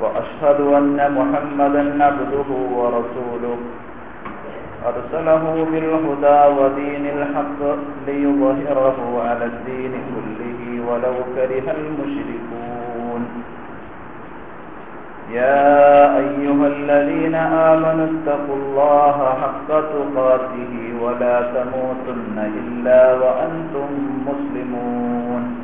وأشهد أن محمدا عبده ورسوله. أرسله بالهدى ودين الحق ليظهره على الدين كله ولو كره المشركون. يا أيها الذين آمنوا اتقوا الله حق تقاته ولا تموتن إلا وأنتم مسلمون.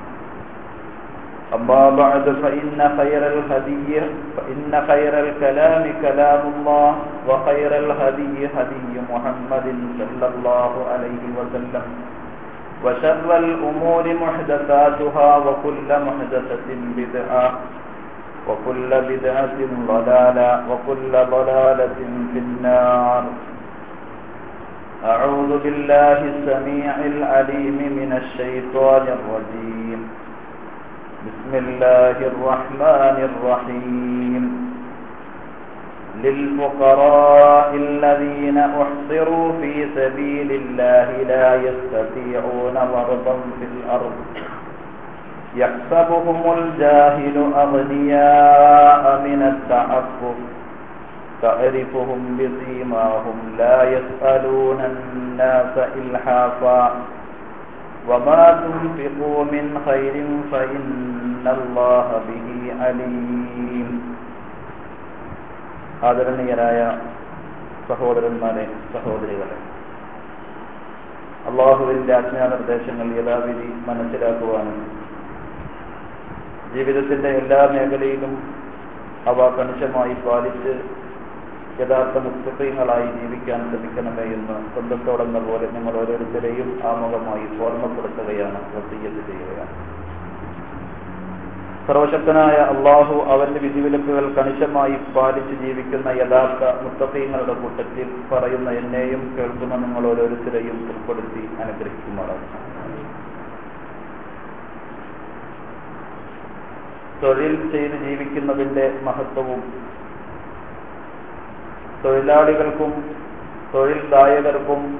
أما بعد فإن خير الهدي فإن خير الكلام كلام الله وخير الهدي هدي محمد صلى الله عليه وسلم. وشر الأمور محدثاتها وكل محدثة بدعة وكل بدعة ضلالة وكل ضلالة في النار. أعوذ بالله السميع العليم من الشيطان الرجيم. بسم الله الرحمن الرحيم. للفقراء الذين أحصروا في سبيل الله لا يستطيعون ضربا في الأرض. يحسبهم الجاهل أغنياء من التعفف. تعرفهم بسيماهم. لا يسألون الناس إلحافا. وما تنفقوا من خير فإن الله به عليم ആദരണീയരായ സഹോദരന്മാരെ സഹോദരികളെ അള്ളാഹുവിൻ്റെ ആജ്ഞാനിർദ്ദേശങ്ങൾ യഥാവിധി മനസ്സിലാക്കുവാനും ജീവിതത്തിന്റെ എല്ലാ മേഖലയിലും അവ കണിശമായി പാലിച്ച് യഥാർത്ഥ മുസ്ലിങ്ങളായി ജീവിക്കാൻ ശ്രമിക്കണമേ എന്ന് സ്വന്തത്തോടെന്ന പോലെ നിങ്ങൾ ഓരോരുത്തരെയും ആമുഖമായി ഓർമ്മപ്പെടുത്തുകയാണ് വസീയത്ത് ചെയ്യുകയാണ്. സർവശക്തനായ അള്ളാഹു അവന്റെ വിധിവിലക്കുകൾ കണിശമായി പാലിച്ച് ജീവിക്കുന്ന യഥാർത്ഥ മുത്തഫീങ്ങളുടെ കൂട്ടത്തിൽ പറയുന്ന എന്നെയും കേൾക്കുന്ന നിങ്ങൾ ഓരോരുത്തരെയും ഉൾപ്പെടുത്തി അനുഗ്രഹിക്കുമാറാണ്. തൊഴിൽ ചെയ്ത് ജീവിക്കുന്നതിന്റെ മഹത്വവും തൊഴിലാളികൾക്കും തൊഴിൽദായകർക്കും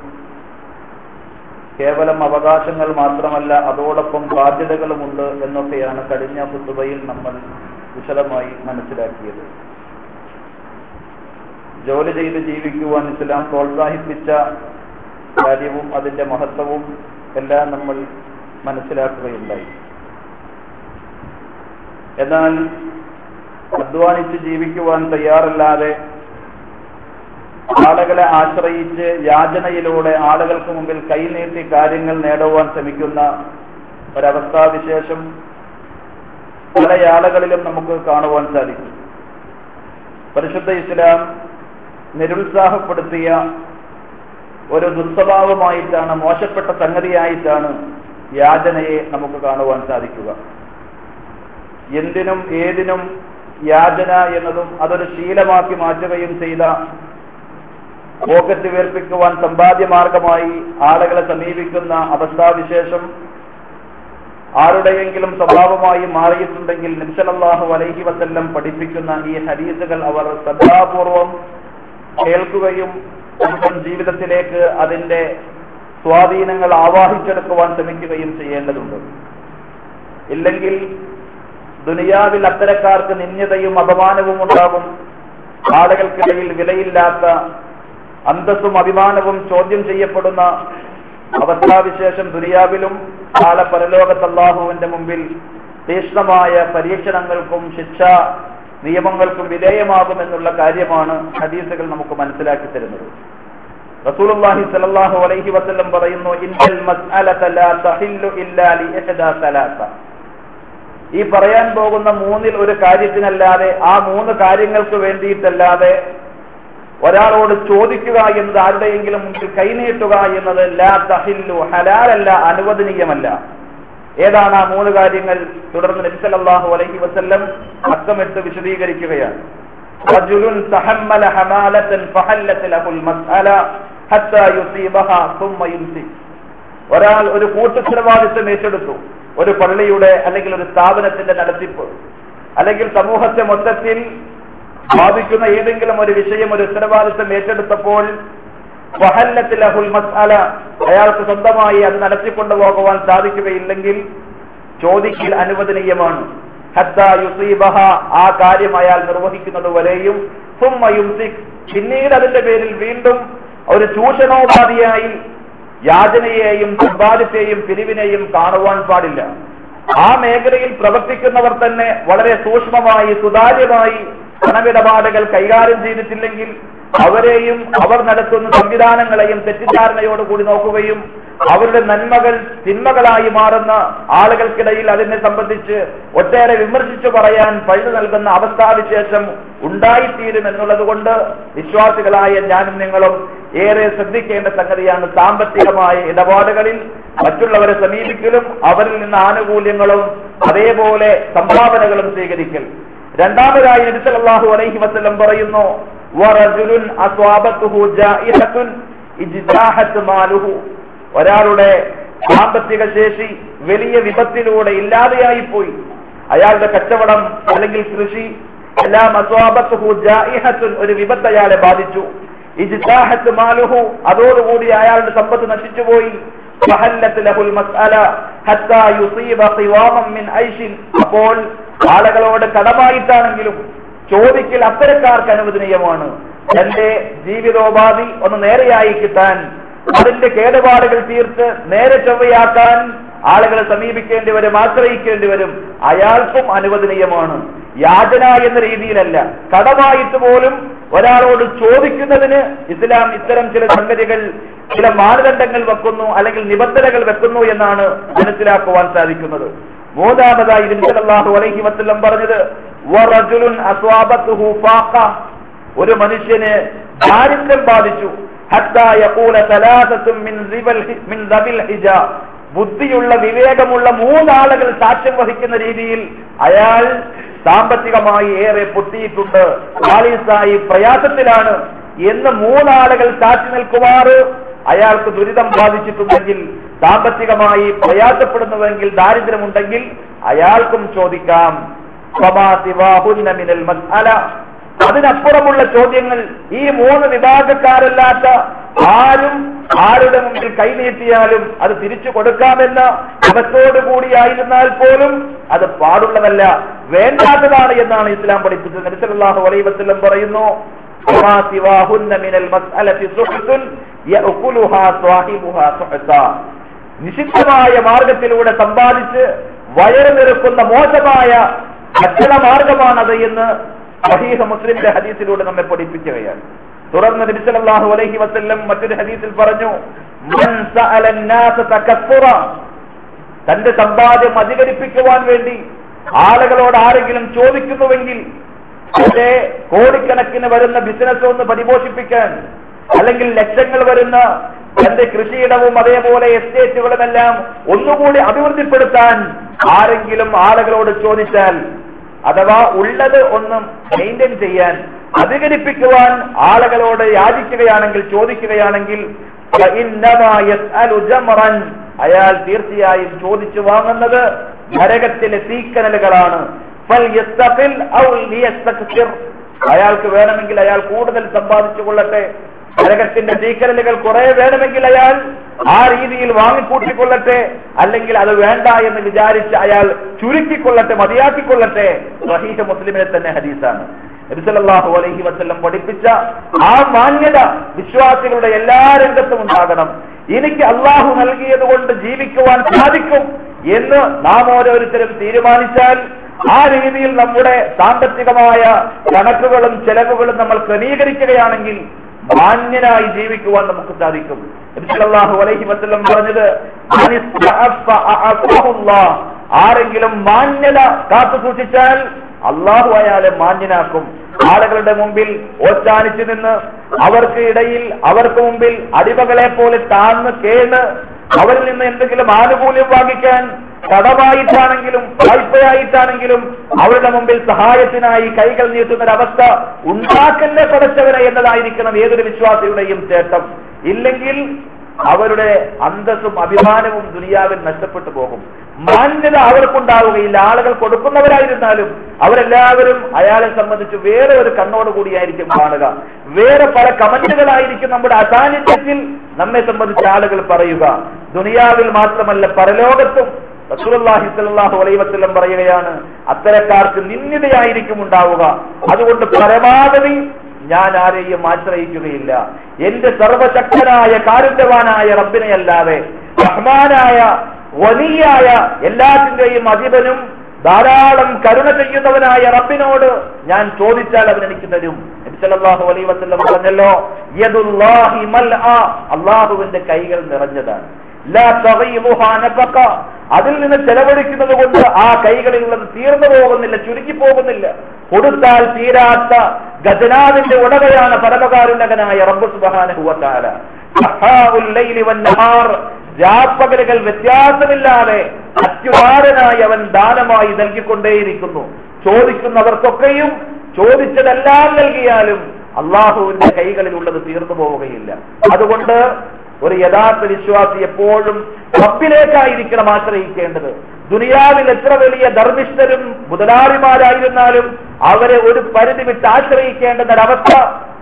കേവലം അവകാശങ്ങൾ മാത്രമല്ല അതോടൊപ്പം ബാധ്യതകളുമുണ്ട് എന്നൊക്കെയാണ് കഴിഞ്ഞ കുത്തുബയിൽ നമ്മൾ വിശദമായി മനസ്സിലാക്കിയത്. ജോലി ചെയ്ത് ജീവിക്കുവാൻ ഇസ്ലാം പ്രോത്സാഹിപ്പിച്ച കാര്യവും അതിന്റെ മഹത്വവും എല്ലാം നമ്മൾ മനസ്സിലാക്കുകയുണ്ടായി. എന്നാൽ അധ്വാനിച്ച് ജീവിക്കുവാൻ തയ്യാറല്ലാതെ ആളുകളെ ആശ്രയിച്ച് യാചനയിലൂടെ ആളുകൾക്ക് മുമ്പിൽ കൈനീട്ടി കാര്യങ്ങൾ നേടുവാൻ ശ്രമിക്കുന്ന ഒരവസ്ഥാവിശേഷം പല ആളുകളിലും നമുക്ക് കാണുവാൻ സാധിക്കും. പരിശുദ്ധ ഇസ്ലാം നിരുത്സാഹപ്പെടുത്തിയ ഒരു ദുസ്വഭാവമായിട്ടാണ് മോശപ്പെട്ട സംഗതിയായിട്ടാണ് യാചനയെ നമുക്ക് കാണുവാൻ സാധിക്കുക. എന്തിനും ഏതിനും യാചന എന്നതും അതൊരു ശീലമാക്കി മാറ്റുകയും ചെയ്ത പോക്കറ്റ് വീർപ്പിക്കുവാൻ സമ്പാദ്യ മാർഗമായി ആളുകളെ സമീപിക്കുന്ന അവസ്ഥാവിശേഷം ആരുടെയെങ്കിലും സ്വഭാവമായി മാറിയിട്ടുണ്ടെങ്കിൽ നിംസലല്ലാഹു അലൈഹി വസല്ലം പഠിപ്പിക്കുന്ന ഈ ഹരീസുകൾ അവർ ശ്രദ്ധാപൂർവം കേൾക്കുകയും സ്വന്തം ജീവിതത്തിലേക്ക് അതിന്റെ സ്വാധീനങ്ങൾ ആവാഹിച്ചെടുക്കുവാൻ ശ്രമിക്കുകയും ചെയ്യേണ്ടതുണ്ട്. ഇല്ലെങ്കിൽ ദുനിയാവിൽ അത്തരക്കാർക്ക് നിന്യതയും അപമാനവും ഉണ്ടാകും. ആളുകൾക്കിടയിൽ വിലയില്ലാത്ത അന്തസ്സും അഭിമാനവും ചോദ്യം ചെയ്യപ്പെടുന്ന അവസ്ഥാവിശേഷം ദുനിയാവിലും കാല പരലോകത്ത് അള്ളാഹുവിന്റെ മുമ്പിൽ തീക്ഷ്ണമായ പരീക്ഷണങ്ങൾക്കും ശിക്ഷ നിയമങ്ങൾക്കും വിധേയമാകുമെന്നുള്ള കാര്യമാണ് ഹദീസുകൾ നമുക്ക് മനസ്സിലാക്കി തരുന്നത്. റസൂലുള്ളാഹി സ്വല്ലല്ലാഹു അലൈഹി വസല്ലം പറയുന്നു ഇന്നൽ മസ്അലത ലാ തഹില്ലു ഇല്ലാ ലി ഇഹ്ദാ സലാസ. ഈ പറയാൻ പോകുന്ന മൂന്നിൽ ഒരു കാര്യത്തിനല്ലാതെ ആ മൂന്ന് കാര്യങ്ങൾക്ക് വേണ്ടിയിട്ടല്ലാതെ ഒരാളോട് ചോദിക്കുക എന്നത് ആരുടെയെങ്കിലും മുമ്പിൽ കൈനീട്ടുക എന്നത് ലാ തഹില്ലു ഹലാലല്ല അനുവദനീയമല്ല. ഏതാണ് ആ മൂന്ന് കാര്യങ്ങൾ? തുടർന്ന് നബി സല്ലല്ലാഹു അലൈഹി വസല്ലം അക്കമിട്ട് വിശദീകരിക്കുകയാണ്. ഒരാൾ ഒരു കൂട്ടുത്തരവാദിത്വം ഏറ്റെടുത്തു. ഒരു പള്ളിയുടെ അല്ലെങ്കിൽ ഒരു സ്ഥാപനത്തിന്റെ നടത്തിപ്പ്. അല്ലെങ്കിൽ സമൂഹത്തെ മൊത്തത്തിൽ ബാധിക്കുന്ന ഏതെങ്കിലും ഒരു വിഷയം ഒരു ഉത്തരവാദിത്വം ഏറ്റെടുത്തപ്പോൾ മസ്അല അയാൾക്ക് സ്വന്തമായി അത് നടത്തിക്കൊണ്ടു പോകുവാൻ സാധിക്കുകയില്ലെങ്കിൽ ചോദിക്കൽ അനുവദനീയമാണ്. ആ കാര്യം അയാൾ നിർവഹിക്കുന്നത് വരെയും. പിന്നീട് അതിന്റെ പേരിൽ വീണ്ടും ഒരു ചൂഷണോപാധിയായി യാചനയെയും സമ്പാദ്യത്തെയും പിരിവിനെയും കാണുവാൻ പാടില്ല. ആ മേഖലയിൽ പ്രവർത്തിക്കുന്നവർ തന്നെ വളരെ സൂക്ഷ്മമായി സുതാര്യമായി പണമിടപാടുകൾ കൈകാര്യം ചെയ്തിട്ടില്ലെങ്കിൽ അവരെയും അവർ നടത്തുന്ന സംവിധാനങ്ങളെയും തെറ്റിദ്ധാരണയോടുകൂടി നോക്കുകയും അവരുടെ നന്മകൾ തിന്മകളായി മാറുന്ന ആളുകൾക്കിടയിൽ അതിനെ സംബന്ധിച്ച് ഒട്ടേറെ വിമർശിച്ചു പറയാൻ പഴുതു നൽകുന്ന അവസ്ഥാവിശേഷം ഉണ്ടായിത്തീരും എന്നുള്ളത് കൊണ്ട് വിശ്വാസികളായ ഞാനും നിങ്ങളും ഏറെ ശ്രദ്ധിക്കേണ്ട സംഗതിയാണ് സാമ്പത്തികമായ ഇടപാടുകളിൽ മറ്റുള്ളവരെ സമീപിക്കലും അവരിൽ നിന്ന് ആനുകൂല്യങ്ങളും അതേപോലെ സംഭാവനകളും സ്വീകരിക്കൽ. രണ്ടാമതായി നബി സല്ലല്ലാഹു അലൈഹി വസല്ലം പറയുന്നു ഒരാളുടെ സാമ്പത്തിക ശേഷി വലിയ വിപത്തിലൂടെ ഇല്ലാതെയായി പോയി അയാളുടെ കച്ചവടം അല്ലെങ്കിൽ കൃഷി എല്ലാം ഒരു വിപത്ത് അയാളെ ബാധിച്ചു. അതോടുകൂടി അയാളുടെ സമ്പത്ത് നശിച്ചുപോയി. ഫഹല്ലത്ത് ലഹുൽ മസ്അല ഹത്താ يصيب قواما മിൻ عيش അപ്പോൾ ആളുകളോട് കടമായിട്ടാണെങ്കിലും ചോദിക്കൽ അത്തരക്കാർക്ക് അനുവദനീയമാണ്. തന്റെ ജീവിതോപാധി ഒന്ന് നേരെയായി കിട്ടാൻ അതിന്റെ കേടുപാടുകൾ തീർത്ത് നേരെ ചൊവ്വയാക്കാൻ ആളുകളെ സമീപിക്കേണ്ടി വരും ആശ്രയിക്കേണ്ടി വരും. അയാൾക്കും അനുവദനീയമാണ്. യാചന എന്ന രീതിയിലല്ല. കടമായിട്ട് പോലും ഒരാളോട് ചോദിക്കുന്നതിന് ഇസ്ലാം ഇത്തരം ചില സംഗതികൾ ചില മാനദണ്ഡങ്ങൾ വെക്കുന്നു അല്ലെങ്കിൽ നിബന്ധനകൾ വെക്കുന്നു എന്നാണ് മനസ്സിലാക്കുവാൻ സാധിക്കുന്നത്. മൂന്നാമതായി നബിസല്ലാഹു അലൈഹി വസല്ലം പറഞ്ഞത് ഒരു മനുഷ്യന് ദാരിദ്ര്യം ബാധിച്ചു. ബുദ്ധിയുള്ള വിവേകമുള്ള മൂന്നാളുകൾ സാക്ഷ്യം വഹിക്കുന്ന രീതിയിൽ അയാൾ സാമ്പത്തികമായി ഏറെ പൊട്ടിയിട്ടുണ്ട്. ഖാലിസായി പ്രയാസത്തിലാണ് എന്ന് മൂന്നാളുകൾ സാക്ഷി നിൽക്കുമാർ അയാൾക്ക് ദുരിതം ബാധിച്ചിട്ടുണ്ടെങ്കിൽ സാമ്പത്തികമായി പ്രയാസപ്പെടുന്നുവെങ്കിൽ ദാരിദ്ര്യമുണ്ടെങ്കിൽ അയാൾക്കും ചോദിക്കാം. അതിനപ്പുറമുള്ള ചോദ്യങ്ങൾ ഈ മൂന്ന് വിഭാഗക്കാരല്ലാത്ത ആരും ആരുടെ മുമ്പിൽ കൈനീട്ടിയാലും അത് തിരിച്ചു കൊടുക്കാമെന്ന കൂടിയായിരുന്നാൽ പോലും അത് പാടുള്ളതല്ല വേണ്ടാത്തതാണ് എന്നാണ് ഇസ്ലാം പഠിപ്പിച്ചത്. നബിസലാഹു വലൈവത്തിലും പറയുന്നു നിഷിദ്ധമായ മാർഗത്തിലൂടെ സമ്പാദിച്ച് വയറ് നിരക്കുന്ന മോശമായ ഭക്ഷണ മാർഗമാണത് എന്ന് സഹീഹ മുസ്ലിമിന്റെ ഹദീസിലൂടെ നമ്മെ പഠിപ്പിക്കുകയാണ്. തുടർന്ന് നബിസലാഹു അലൈഹി വസ്ല്ലം മറ്റൊരു ഹദീസിൽ പറഞ്ഞു തന്റെ സമ്പാദ്യം അധികരിപ്പിക്കുവാൻ വേണ്ടി ആളുകളോട് ആരെങ്കിലും ചോദിക്കുന്നുവെങ്കിൽ അവരെ കോടിക്കണക്കിന് വരുന്ന ബിസിനസ് ഒന്ന് പരിപോഷിപ്പിക്കാൻ അല്ലെങ്കിൽ ലക്ഷങ്ങൾ വരുന്ന തന്റെ കൃഷിയിടവും അതേപോലെ എസ്റ്റേറ്റുകളും എല്ലാം ഒന്നുകൂടി അഭിവൃദ്ധിപ്പെടുത്താൻ ആരെങ്കിലും ആളുകളോട് ചോദിച്ചാൽ അഥവാ ഉള്ളത് ഒന്നും മെയിന്റെയിൻ ചെയ്യാൻ അധികരിപ്പിക്കുവാൻ ആളുകളോട് യാചിക്കുകയാണെങ്കിൽ ചോദിക്കുകയാണെങ്കിൽ അയാൾ തീർച്ചയായും ചോദിച്ചു വാങ്ങുന്നത് നരകത്തിലെ തീക്കനലുകളാണ്. അയാൾക്ക് വേണമെങ്കിൽ അയാൾ കൂടുതൽ സമ്പാദിച്ചു കൊള്ളട്ടെ. നരകത്തിന്റെ തീക്കരലുകൾ കുറെ വേണമെങ്കിൽ അയാൾ ആ രീതിയിൽ വാങ്ങിക്കൂട്ടിക്കൊള്ളട്ടെ അല്ലെങ്കിൽ അത് വേണ്ട എന്ന് വിചാരിച്ച് അയാൾ ചുരുക്കിക്കൊള്ളട്ടെ മതിയാക്കിക്കൊള്ളട്ടെ സഹീഹ മുസ്ലിമിനെ തന്നെ ഹദീസാണ്. നബിസല്ലാഹു അലൈഹി വസ്ല്ലം പഠിപ്പിച്ച ആ മാന്യത വിശ്വാസികളുടെ എല്ലാ രംഗത്തും ഉണ്ടാകണം. എനിക്ക് അള്ളാഹു നൽകിയത് കൊണ്ട് ജീവിക്കുവാൻ സാധിക്കും എന്ന് നാം ഓരോരുത്തരും തീരുമാനിച്ചാൽ ആ രീതിയിൽ നമ്മുടെ സാമ്പത്തികമായ കണക്കുകളും ചെലവുകളും നമ്മൾ ക്രമീകരിക്കുകയാണെങ്കിൽ മാന്യനായി ജീവിക്കുവാൻ നമുക്ക് സാധിക്കും. അലൈഹി പറഞ്ഞത് ആരെങ്കിലും മാന്യത കാത്തു സൂക്ഷിച്ചാൽ അള്ളാഹു അയാളെ മാന്യനാക്കും. ആളുകളുടെ മുമ്പിൽ ഓച്ചാനിച്ചു നിന്ന് അവർക്ക് ഇടയിൽ അവർക്ക് മുമ്പിൽ അടിമകളെ പോലെ താഴ്ന്ന് കേണ് അവരിൽ നിന്ന് എന്തെങ്കിലും ആനുകൂല്യം വാങ്ങിക്കാൻ കടമായിട്ടാണെങ്കിലും വായ്പയായിട്ടാണെങ്കിലും അവരുടെ മുമ്പിൽ സഹായത്തിനായി കൈകൾ നീട്ടുന്ന ഒരവസ്ഥ ഉണ്ടാക്കല്ലേ പടച്ചവരെ എന്നതായിരിക്കണം ഏതൊരു വിശ്വാസിയുടെയും ചേട്ടം ഇല്ലെങ്കിൽ അവരുടെ അന്തസ്സും അഭിമാനവും ദുനിയാവിൽ നഷ്ടപ്പെട്ടു പോകും. മാന്യത അവർക്കുണ്ടാവുകയില്ല. ആളുകൾ കൊടുക്കുന്നവരായിരുന്നാലും അവരെല്ലാവരും അയാളെ സംബന്ധിച്ച് വേറെ ഒരു കണ്ണോടുകൂടിയായിരിക്കും കാണുക. വേറെ പല കമന്റുകളായിരിക്കും നമ്മുടെ അസാന്നിധ്യത്തിൽ നമ്മെ സംബന്ധിച്ച് ആളുകൾ പറയുക. ദുനിയാവിൽ മാത്രമല്ല പരലോകത്തും പറയുകയാണ് അത്തരക്കാർക്ക് നിന്ദിതയായിരിക്കും ഉണ്ടാവുക. അതുകൊണ്ട് പരമാവധി ഞാൻ ആരെയും ആശ്രയിക്കുകയില്ല. എന്റെ സർവശക്തനായ കാരുണ്യവാനായ റബ്ബിനെ അല്ലാതെ റഹ്മാനായ വലിയായ എല്ലാത്തിന്റെയും അധിപനും ധാരാളം കരുണ ചെയ്യുന്നവനായ റബ്ബിനോട് ഞാൻ ചോദിച്ചാൽ അവൻ എനിക്ക് തരും. സല്ലല്ലാഹു അലൈഹി വസല്ലം പറഞ്ഞല്ലോ അള്ളാഹുവിന്റെ കൈകൾ നിറഞ്ഞതാണ്. അതിൽ നിന്ന് ചെലവഴിക്കുന്നത് കൊണ്ട് ആ കൈകളിൽ ഉള്ളത് തീർന്നു പോകുന്നില്ല ചുരുക്കി പോകുന്നില്ല. കൊടുത്താൽ തീരാത്ത ഗജനാവിന്റെ ഉടകയാണ് പരമകാരുണകനായ റബ്ബു രാപ്പകലുകൾ വ്യത്യാസമില്ലാതെ അത്യുദാരനായി അവൻ ദാനമായി നൽകിക്കൊണ്ടേയിരിക്കുന്നു. ചോദിക്കുന്നവർക്കൊക്കെയും ചോദിച്ചതെല്ലാം നൽകിയാലും അള്ളാഹുവിന്റെ കൈകളിലുള്ളത് തീർന്നു പോവുകയില്ല. അതുകൊണ്ട് ഒരു യഥാർത്ഥ വിശ്വാസി എപ്പോഴും റബ്ബിലേക്കായിരിക്കണം ആശ്രയിക്കേണ്ടത്. ദുനിയാവിൽ എത്ര വലിയ ധർമ്മിഷ്ഠരും മുതലാളിമാരായിരുന്നാലും അവരെ ഒരു പരിധി വിട്ട് ആശ്രയിക്കേണ്ടുന്ന ഒരവസ്ഥ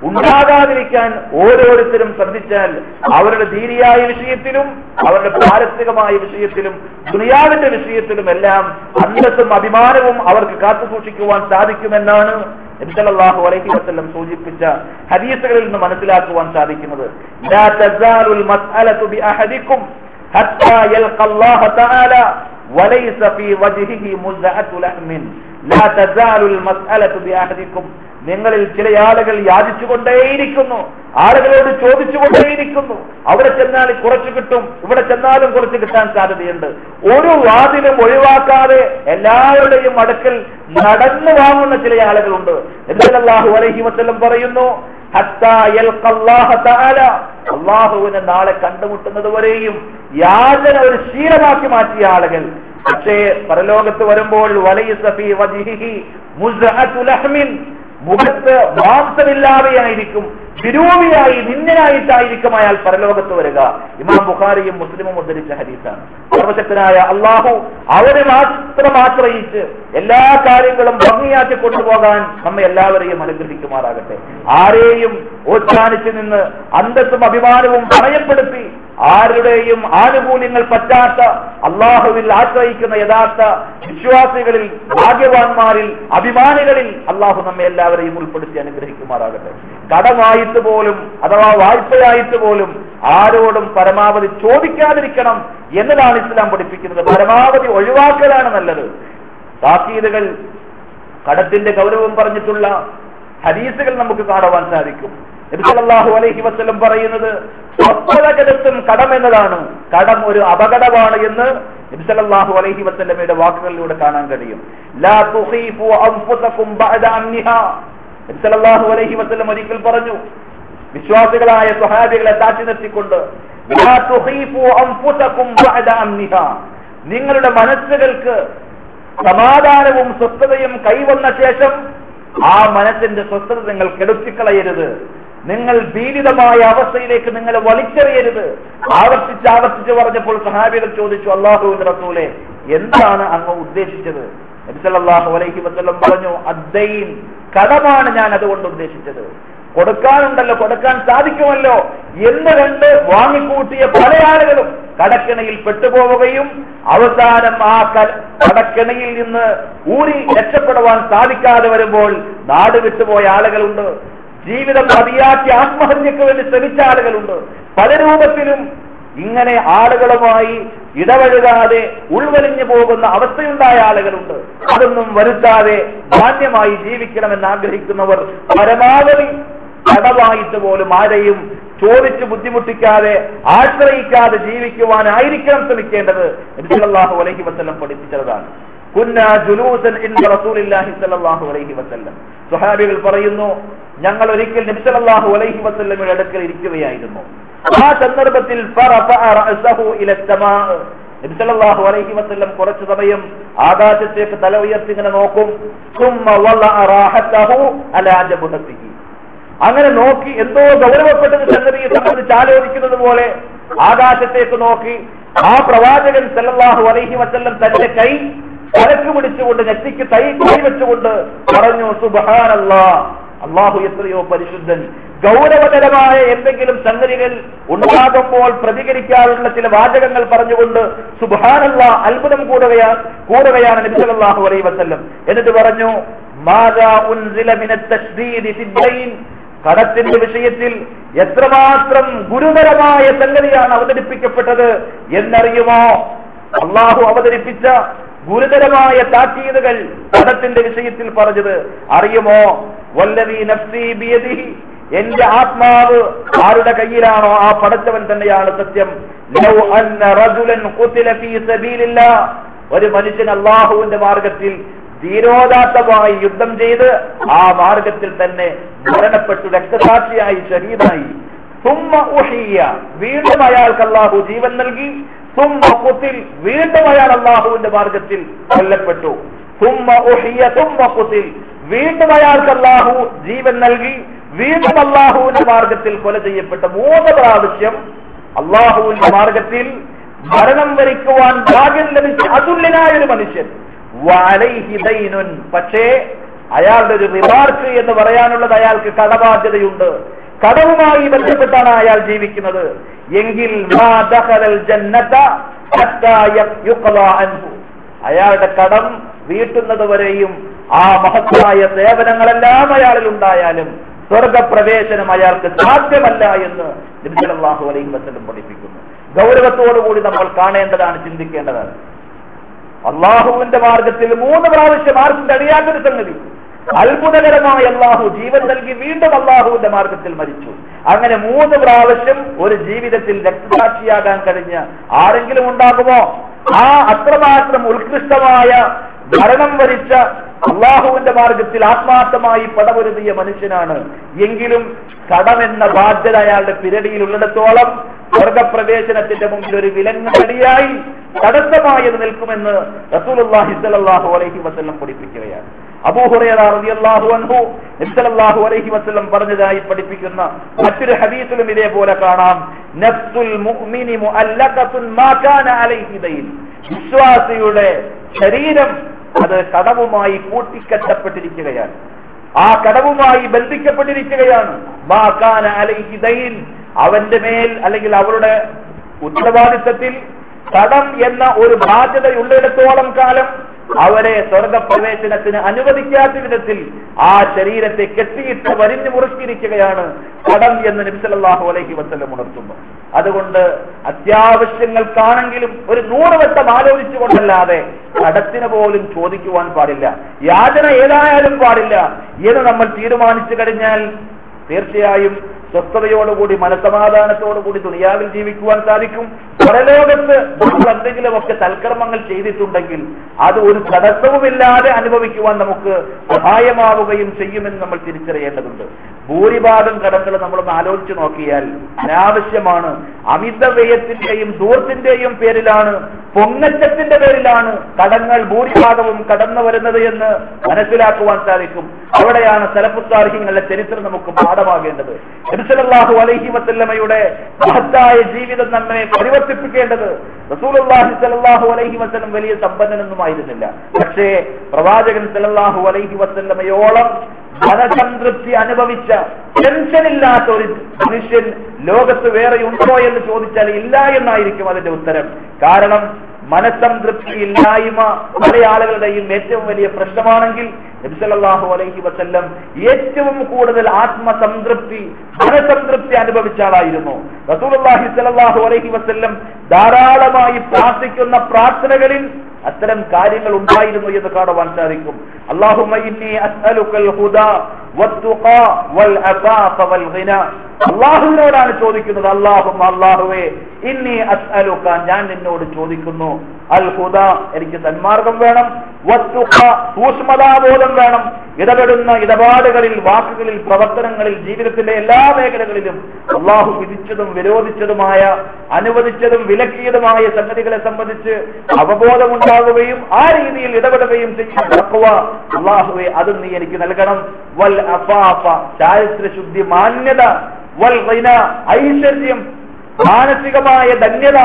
ഉണ്ടാകാതിരിക്കാൻ ഓരോരുത്തരും ശ്രദ്ധിച്ചാൽ അവരുടെ ദീനിയായ വിഷയത്തിലും അവരുടെ പാരസ്ഥികമായ വിഷയത്തിലും ദുനിയാവിന്റെ വിഷയത്തിലും എല്ലാം അന്തസ്സും അഭിമാനവും അവർക്ക് കാത്തുസൂക്ഷിക്കുവാൻ സാധിക്കുമെന്നാണ് നബിസല്ലല്ലാഹു അലൈഹി വസല്ലം സൂചിപ്പിച്ച ഹദീസുകളിൽ നിന്ന് മനസ്സിലാക്കുവാൻ സാധിക്കുന്നത് ലാ തസാലുൽ മസ്അലതു ബി അഹദിക്കും ഹത്താ യൽഖ അല്ലാഹ തആല നിങ്ങളിൽ ചില ആളുകൾ യാചിച്ചുകൊണ്ടേയിരിക്കുന്നു. ആളുകളോട് ചോദിച്ചുകൊണ്ടേയിരിക്കുന്നു. അവിടെ ചെന്നാൽ കുറച്ച് കിട്ടും ഇവിടെ ചെന്നാലും കുറച്ച് കിട്ടാൻ സാധ്യതയുണ്ട്. ഒരു വാതിലും ഒഴിവാക്കാതെ എല്ലാവരുടെയും അടുക്കൽ നടന്നു വാങ്ങുന്ന ചില ആളുകളുണ്ട്. അല്ലാഹു അലഹി വസ്ലം പറയുന്നു അള്ളാഹുവിനെ നാളെ കണ്ടുമുട്ടുന്നത് വരെയും യാചന ഒരു ശീലമാക്കി മാറ്റിയ ആളുകൾ. പക്ഷേ പരലോകത്ത് വരുമ്പോൾ മുഖത്ത് മാംസമില്ലാതെയായിരിക്കും. വിരൂപിയായി നിന്നനായിട്ടായിരിക്കും അയാൾ പരലോകത്ത് വരിക. ഇമാം ബുഖാരിയും മുസ്ലിമും ഉദ്ധരിച്ച ഹദീസാണ്. സർവശക്തനായ അള്ളാഹു അവരെ മാത്രം ആശ്രയിച്ച് എല്ലാ കാര്യങ്ങളും ഭംഗിയാക്കി കൊണ്ടുപോകാൻ നമ്മെ എല്ലാവരെയും അനുഗ്രഹിക്കുമാറാകട്ടെ. ആരെയും ഓച്ചാനിച്ചു നിന്ന് അന്തസ്സും അഭിമാനവും പണയപ്പെടുത്തി ആരുടെയും ആനുകൂല്യങ്ങൾ പറ്റാത്ത അള്ളാഹുവിൽ ആശ്രയിക്കുന്ന യഥാർത്ഥ വിശ്വാസികളിൽ ഭാഗ്യവാന്മാരിൽ അഭിമാനികളിൽ അള്ളാഹു നമ്മെ എല്ലാവരെയും ഉൾപ്പെടുത്തി അനുഗ്രഹിക്കുമാറാകട്ടെ. കടമായിട്ട് പോലും അഥവാ വായ്പയായിട്ട് പോലും ആരോടും പരമാവധി ചോദിക്കാതിരിക്കണം എന്നതാണ് ഇസ്ലാം പഠിപ്പിക്കുന്നത്. പരമാവധി ഒഴിവാക്കലാണ് നല്ലത്. താക്കീതുകൾ കടത്തിന്റെ ഗൗരവം പറഞ്ഞിട്ടുള്ള ഹദീസുകൾ നമുക്ക് കാണുവാൻ സാധിക്കും. നബിസല്ലാഹു അലൈഹി വസ്ലം പറയുന്നത് സ്വപ്നകരത്തും കടം എന്നതാണ്. കടം ഒരു അപകടമാണ് എന്ന് നബിസലല്ലാഹു അലൈഹി വസ്ലമയുടെ വാക്കുകളിലൂടെ കാണാൻ കഴിയും. അലൈഹി വസ്ലം ഒരിക്കൽ പറഞ്ഞു വിശ്വാസികളായ സ്വഹാബികളെ താറ്റി നിർത്തിക്കൊണ്ട് നിങ്ങളുടെ മനസ്സുകൾക്ക് സമാധാനവും സ്വസ്ഥതയും കൈവന്ന ശേഷം ആ മനസ്സിന്റെ സ്വസ്ഥത നിങ്ങൾ കെടുത്തിക്കളയരുത്. നിങ്ങൾ ഭീതിതമായ അവസ്ഥയിലേക്ക് നിങ്ങൾ വലിച്ചെറിയരുത്. ആവർത്തിച്ച് ആവർത്തിച്ച് പറഞ്ഞപ്പോൾ സഹാബികൾ ചോദിച്ചു അള്ളാഹുവിന്റെ റസൂലെ എന്താണ് അങ്ങ് ഉദ്ദേശിച്ചത്? അലൈഹി വസ്ലം പറഞ്ഞു അദ്ദൈൻ. കടമാണ് ഞാൻ അതുകൊണ്ട് ഉദ്ദേശിച്ചത്. കൊടുക്കാനുണ്ടല്ലോ കൊടുക്കാൻ സാധിക്കുമല്ലോ എന്ന് കണ്ട് വാങ്ങിക്കൂട്ടിയ പല ആളുകളും കടക്കിണയിൽ പെട്ടുപോവുകയും അവസാനം ആ കടക്കിണയിൽ നിന്ന് ഊരി രക്ഷപ്പെടുവാൻ സാധിക്കാതെ വരുമ്പോൾ നാട് വിട്ടുപോയ ആളുകളുണ്ട്. ജീവിതം മതിയാക്കി ആത്മഹത്യക്ക് വേണ്ടി ശ്രമിച്ച ആളുകളുണ്ട്. പല രൂപത്തിലും ഇങ്ങനെ ആളുകളുമായി ഇടപഴകാതെ ഉൾവലിഞ്ഞു പോകുന്ന അവസ്ഥയുണ്ടായ ആളുകളുണ്ട്. അതൊന്നും വരുത്താതെ മാന്യമായി ജീവിക്കണമെന്ന് ആഗ്രഹിക്കുന്നവർ പരമാവധി കടവായിട്ട് പോലും ആരെയും ചോദിച്ച് ബുദ്ധിമുട്ടിക്കാതെ ആശ്രയിക്കാതെ ജീവിക്കുവാനായിരിക്കണം ശ്രമിക്കേണ്ടത് അള്ളാഹു അലൈഹി വസല്ലം പഠിപ്പിച്ചതാണ്. കുന്ന ജുലൂസൻ ഇൻ റസൂലില്ലാഹി സല്ലല്ലാഹു അലൈഹി വസല്ലം. സ്വഹാബികൾ പറയുന്നു ഞങ്ങൾ ഒരിക്കൽ നബി സല്ലല്ലാഹു അലൈഹി വസ്ല്ലമിയുടെ അടുക്കൽ ഇരിക്കുകയായിരുന്നു. ആ സന്ദർഭത്തിൽ അലൈഹി വസല്ലം കുറച്ചു സമയം ആകാശത്തേക്ക് തല ഉയർത്തി ഇങ്ങനെ നോക്കും അങ്ങനെ നോക്കി എന്തോ ഗൗരവപ്പെട്ടത് സംഗതിയെ സംബന്ധിച്ച് ആലോചിക്കുന്നത് പോലെ ആകാശത്തേക്ക് നോക്കി. ആ പ്രവാചകൻ സല്ലാഹു അലൈഹി വസ്ല്ലം തന്റെ കൈ തലക്ക് പിടിച്ചുകൊണ്ട് നെറ്റിക്ക് തൈ കൈ വെച്ചുകൊണ്ട് പറഞ്ഞു സുബഹാനല്ലാ. അള്ളാഹു എത്രയോ പരിശുദ്ധൻ ഗൗരവതരമായ എന്തെങ്കിലും സംഗതികൾ ഉണ്ടാകുമ്പോൾ പ്രതികരിക്കാനുള്ള ചില വാചകങ്ങൾ പറഞ്ഞുകൊണ്ട് സുബാനല്ല അത്ഭുതം കൂടുകയാണ് കൂടുകയാണ് നബി അറിയ വസല്ലം. എന്നിട്ട് പറഞ്ഞു കടത്തിന്റെ വിഷയത്തിൽ എത്രമാത്രം ഗുരുതരമായ സംഗതിയാണ് അവതരിപ്പിക്കപ്പെട്ടത് എന്നറിയുമോ? അള്ളാഹു അവതരിപ്പിച്ച ഗുരുതരമായ താക്കീതുകൾ പദത്തിന്റെ വിഷയത്തിൽ പറഞ്ഞത് അറിയുമോ? വല്ലവി നഫ്സി ബിയദിഹി. എന്റെ ആത്മാവ് ആരുടെ കയ്യിലാണോ ആ പടച്ചവൻ തന്നെയാണ് സത്യം. ഒരു മനുഷ്യൻ അള്ളാഹുവിന്റെ മാർഗത്തിൽ ധീരോദാത്തമായി യുദ്ധം ചെയ്ത് ആ മാർഗത്തിൽ തന്നെ മരണപ്പെട്ടു രക്തസാക്ഷിയായി ശരീരമായി. സുമ്മ വീണ്ടും അയാൾക്ക് അള്ളാഹു ജീവൻ നൽകി. സുമ്മ കുത്തിൽ വീണ്ടും അയാൾ അള്ളാഹുവിന്റെ മാർഗത്തിൽ കൊല്ലപ്പെട്ടു. തുമ്മ ഉഹിയ സുമ്മ കുത്തിൽ വീണ്ടും അയാൾക്ക് അള്ളാഹു ജീവൻ നൽകി. വീണ്ടും അള്ളാഹുവിന്റെ മാർഗത്തിൽ കൊല ചെയ്യപ്പെട്ട മൂന്ന് പ്രാവശ്യം അള്ളാഹുവിന്റെ മാർഗത്തിൽ മരണം വരിക്കുവാൻ ഭാഗ്യം ലഭിച്ച അതുല്യനായ ഒരു മനുഷ്യൻ പക്ഷേ അയാളുടെ ഒരു റിമാർക്ക് എന്ന് പറയാനുള്ളത് അയാൾക്ക് കടബാധ്യതയുണ്ട്. കടവുമായി ബന്ധപ്പെട്ടാണ് അയാൾ ജീവിക്കുന്നത്. എങ്കിൽ അയാളുടെ കടം വീട്ടുന്നത് വരെയും ആ മഹത്തായ സേവനങ്ങളെല്ലാം അയാളിൽ ഉണ്ടായാലും സ്വർഗപ്രവേശനം അയാൾക്ക് സാധ്യമല്ല എന്ന് നബി സല്ലല്ലാഹു അലൈഹി വസല്ലം പഠിപ്പിക്കുന്നു. ഗൗരവത്തോടുകൂടി നമ്മൾ കാണേണ്ടതാണ് ചിന്തിക്കേണ്ടതാണ്. അള്ളാഹുവിന്റെ മാർഗത്തിൽ മൂന്ന് പ്രാവശ്യം ആർക്കും കഴിയാത്തൊരു സംഗതി അത്ഭുതകരമായ അള്ളാഹു ജീവൻ നൽകി വീണ്ടും അള്ളാഹുവിന്റെ മാർഗത്തിൽ മരിച്ചു. അങ്ങനെ മൂന്ന് പ്രാവശ്യം ഒരു ജീവിതത്തിൽ രക്തസാക്ഷിയാകാൻ കഴിഞ്ഞ് ആരെങ്കിലും ഉണ്ടാകുമോ? ആ അത്രമാത്രം ഉത്കൃഷ്ടമായ മരണം വരിച്ച അള്ളാഹുവിന്റെ മാർഗത്തിൽ ആത്മാർത്ഥമായി പടപൊരുതിയ മനുഷ്യനാണ്. എങ്കിലും കടമെന്ന ബാധ്യത അയാളുടെ പിരടിയിൽ ഉള്ളിടത്തോളം സ്വർഗപ്രവേശനത്തിന്റെ മുമ്പിൽ ഒരു വിലങ്ങടിയായി തടസ്സമായി നിൽക്കുമെന്ന് നിൽക്കുമെന്ന് റസൂലുള്ളാഹി സ്വല്ലല്ലാഹു അലൈഹി വസല്ലം പഠിപ്പിക്കുകയാണ്. അബൂഹുറൈറ റളിയല്ലാഹു അൻഹു നബി അലൈഹി പറഞ്ഞതായി പഠിപ്പിക്കുന്ന മറ്റൊരു ഹദീസിലും ഇതേപോലെ കാണാം. വിശ്വാസിയുടെ ശരീരം അത് കടവുമായി കൂട്ടിക്കെട്ടപ്പെട്ടിരിക്കുകയാണ്. ആ കടവുമായി ബന്ധിക്കപ്പെട്ടിരിക്കുകയാണ്. അവന്റെ മേൽ അല്ലെങ്കിൽ അവരുടെ ഉത്തരവാദിത്തത്തിൽ കടം എന്ന ഒരു ബാധ്യതയുള്ളിടത്തോളം കാലം അവരെ സ്വർഗപ്രവേശനത്തിന് അനുവദിക്കാത്ത വിധത്തിൽ ആ ശരീരത്തെ കെട്ടിയിട്ട് വരിഞ്ഞു മുറുക്കിയിരിക്കുകയാണ് കടം എന്ന് നബിസലല്ലാഹു അലൈഹി വസ്ലം ഉണർത്തുന്നു. അതുകൊണ്ട് അത്യാവശ്യങ്ങൾക്കാണെങ്കിലും ഒരു നൂറ് വട്ടം ആലോചിച്ചുകൊണ്ടല്ലാതെ കടത്തിന് പോലും ചോദിക്കുവാൻ പാടില്ല. യാചന ഏതായാലും പാടില്ല എന്ന് നമ്മൾ തീരുമാനിച്ചു കഴിഞ്ഞാൽ തീർച്ചയായും സ്വസ്ഥതയോടുകൂടി മനസമാധാനത്തോടുകൂടി ദുനിയാവിൽ ജീവിക്കുവാൻ സാധിക്കും. പരലോകത്ത് നമ്മൾ എന്തെങ്കിലുമൊക്കെ സൽക്കർമ്മങ്ങൾ ചെയ്തിട്ടുണ്ടെങ്കിൽ അത് ഒരു തടസ്സവുമില്ലാതെ അനുഭവിക്കുവാൻ നമുക്ക് സഹായമാവുകയും ചെയ്യുമെന്ന് നമ്മൾ തിരിച്ചറിയേണ്ടതുണ്ട്. ഭൂരിഭാഗം കടങ്ങൾ നമ്മളൊന്ന് ആലോചിച്ച് നോക്കിയാൽ അനാവശ്യമാണ്. അമിതവ്യയത്തിന്റെയും ദൂർത്തിന്റെയും പേരിലാണ് പൊങ്ങച്ചത്തിന്റെ പേരിലാണ് കടങ്ങൾ ഭൂരിഭാഗവും കടന്നു വരുന്നത് എന്ന് മനസ്സിലാക്കുവാൻ സാധിക്കും. അവിടെയാണ് സലഫുത്താർഹിങ്ങളുടെ ചരിത്രം നമുക്ക് പാഠമാകേണ്ടത്. എബ്സലാഹു അലൈഹി വസല്ലമയുടെ മഹത്തായ ജീവിതം നമ്മെ പരിവർത്തിപ്പിക്കേണ്ടത് റസൂലുള്ളാഹി സല്ലല്ലാഹു അലൈഹി വസല്ലം വലിയ സമ്പന്നനൊന്നും ആയിരുന്നില്ല. പക്ഷേ പ്രവാചകൻ സലല്ലാഹു അലൈഹി വസല്ലമയോളം മനസംതൃപ്തി അനുഭവിച്ച ടെൻഷനില്ലാത്ത ഒരു മനുഷ്യൻ ലോകത്ത് വേറെ ഉണ്ടോ എന്ന് ചോദിച്ചാൽ ഇല്ല എന്നായിരിക്കും അതിന്റെ ഉത്തരം. കാരണം മനസംതൃപ്തി ഇല്ലായ്മ പല ആളുകളുടെയും ഏറ്റവും വലിയ പ്രശ്നമാണെങ്കിൽ നബിസല്ലാഹു അലൈഹി വസല്ലം ഏറ്റവും കൂടുതൽ ആത്മസംതൃപ്തി ധനസംതൃപ്തി അനുഭവിച്ച ആളായിരുന്നു. റസൂലുള്ളാഹി സലാഹു അലൈഹി വസ്ല്ലം ധാരാളമായി പ്രാർത്ഥിക്കുന്ന പ്രാർത്ഥനകളിൽ അത്തരം കാര്യങ്ങൾ ഉണ്ടായിരുന്നു എന്ന് കാണുവാൻ സാധിക്കും. അള്ളാഹുവിനോടാണ് ചോദിക്കുന്നത് അള്ളാഹും അള്ളാഹുവേ ഇന്നി അസ്അലുക്ക ഞാൻ നിന്നോട് ചോദിക്കുന്നു അൽ ഹുദ എനിക്ക് സന്മാർഗം വേണം. വത്തുഖ സൂക്ഷ്മതാബോധം വേണം. ഇടപെടുന്ന ഇടപാടുകളിൽ വാക്കുകളിൽ പ്രവർത്തനങ്ങളിൽ ജീവിതത്തിന്റെ എല്ലാ മേഖലകളിലും അള്ളാഹു വിധിച്ചതും വിരോധിച്ചതുമായ അനുവദിച്ചതും വിലക്കിയതുമായ സംഗതികളെ സംബന്ധിച്ച് അവബോധമുണ്ടാകുകയും ആ രീതിയിൽ ഇടപെടുകയും തഖ്വ അള്ളാഹുവെ അത് നീ എനിക്ക് നൽകണം. വൽ അഫാഫ ചാരിത്ര ശുദ്ധി മാന്യത വൽ ഐശ്വര്യം മാനസികമായ ധന്യത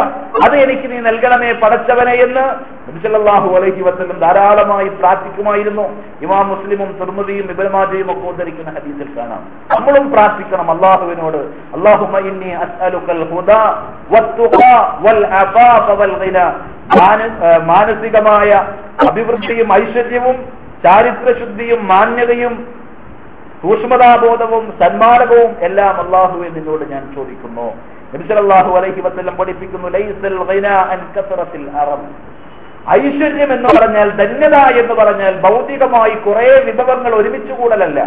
അത് എനിക്ക് നീ നൽകണമേ പടച്ചവനെ എന്ന് നബിസല്ലാഹു അലൈഹി വസല്ലം ധാരാളമായി പ്രാർത്ഥിക്കുമായിരുന്നു. ഇമാം മുസ്ലിമും തുർമുദിയും ഇബൽമാജയും ഒക്കെ ഉദ്ധരിക്കുന്ന ഹദീസിൽ കാണാം. നമ്മളും പ്രാർത്ഥിക്കണം അള്ളാഹുവിനോട് മാനസികമായ അഭിവൃദ്ധിയും ഐശ്വര്യവും ചാരിത്രശുദ്ധിയും മാന്യതയും സൂക്ഷ്മതാബോധവും സന്മാർഗവും എല്ലാം അള്ളാഹുവെ നിന്നോട് ഞാൻ ചോദിക്കുന്നു. നബിസലല്ലാഹു അലൈഹി വസല്ലം പഠിപ്പിക്കുന്നു ലൈസൽ അൻ ഐശ്വര്യം എന്ന് പറഞ്ഞാൽ ധന്യത എന്ന് പറഞ്ഞാൽ ഭൗതികമായി കുറെ വിഭവങ്ങൾ ഒരുമിച്ച് കൂടലല്ല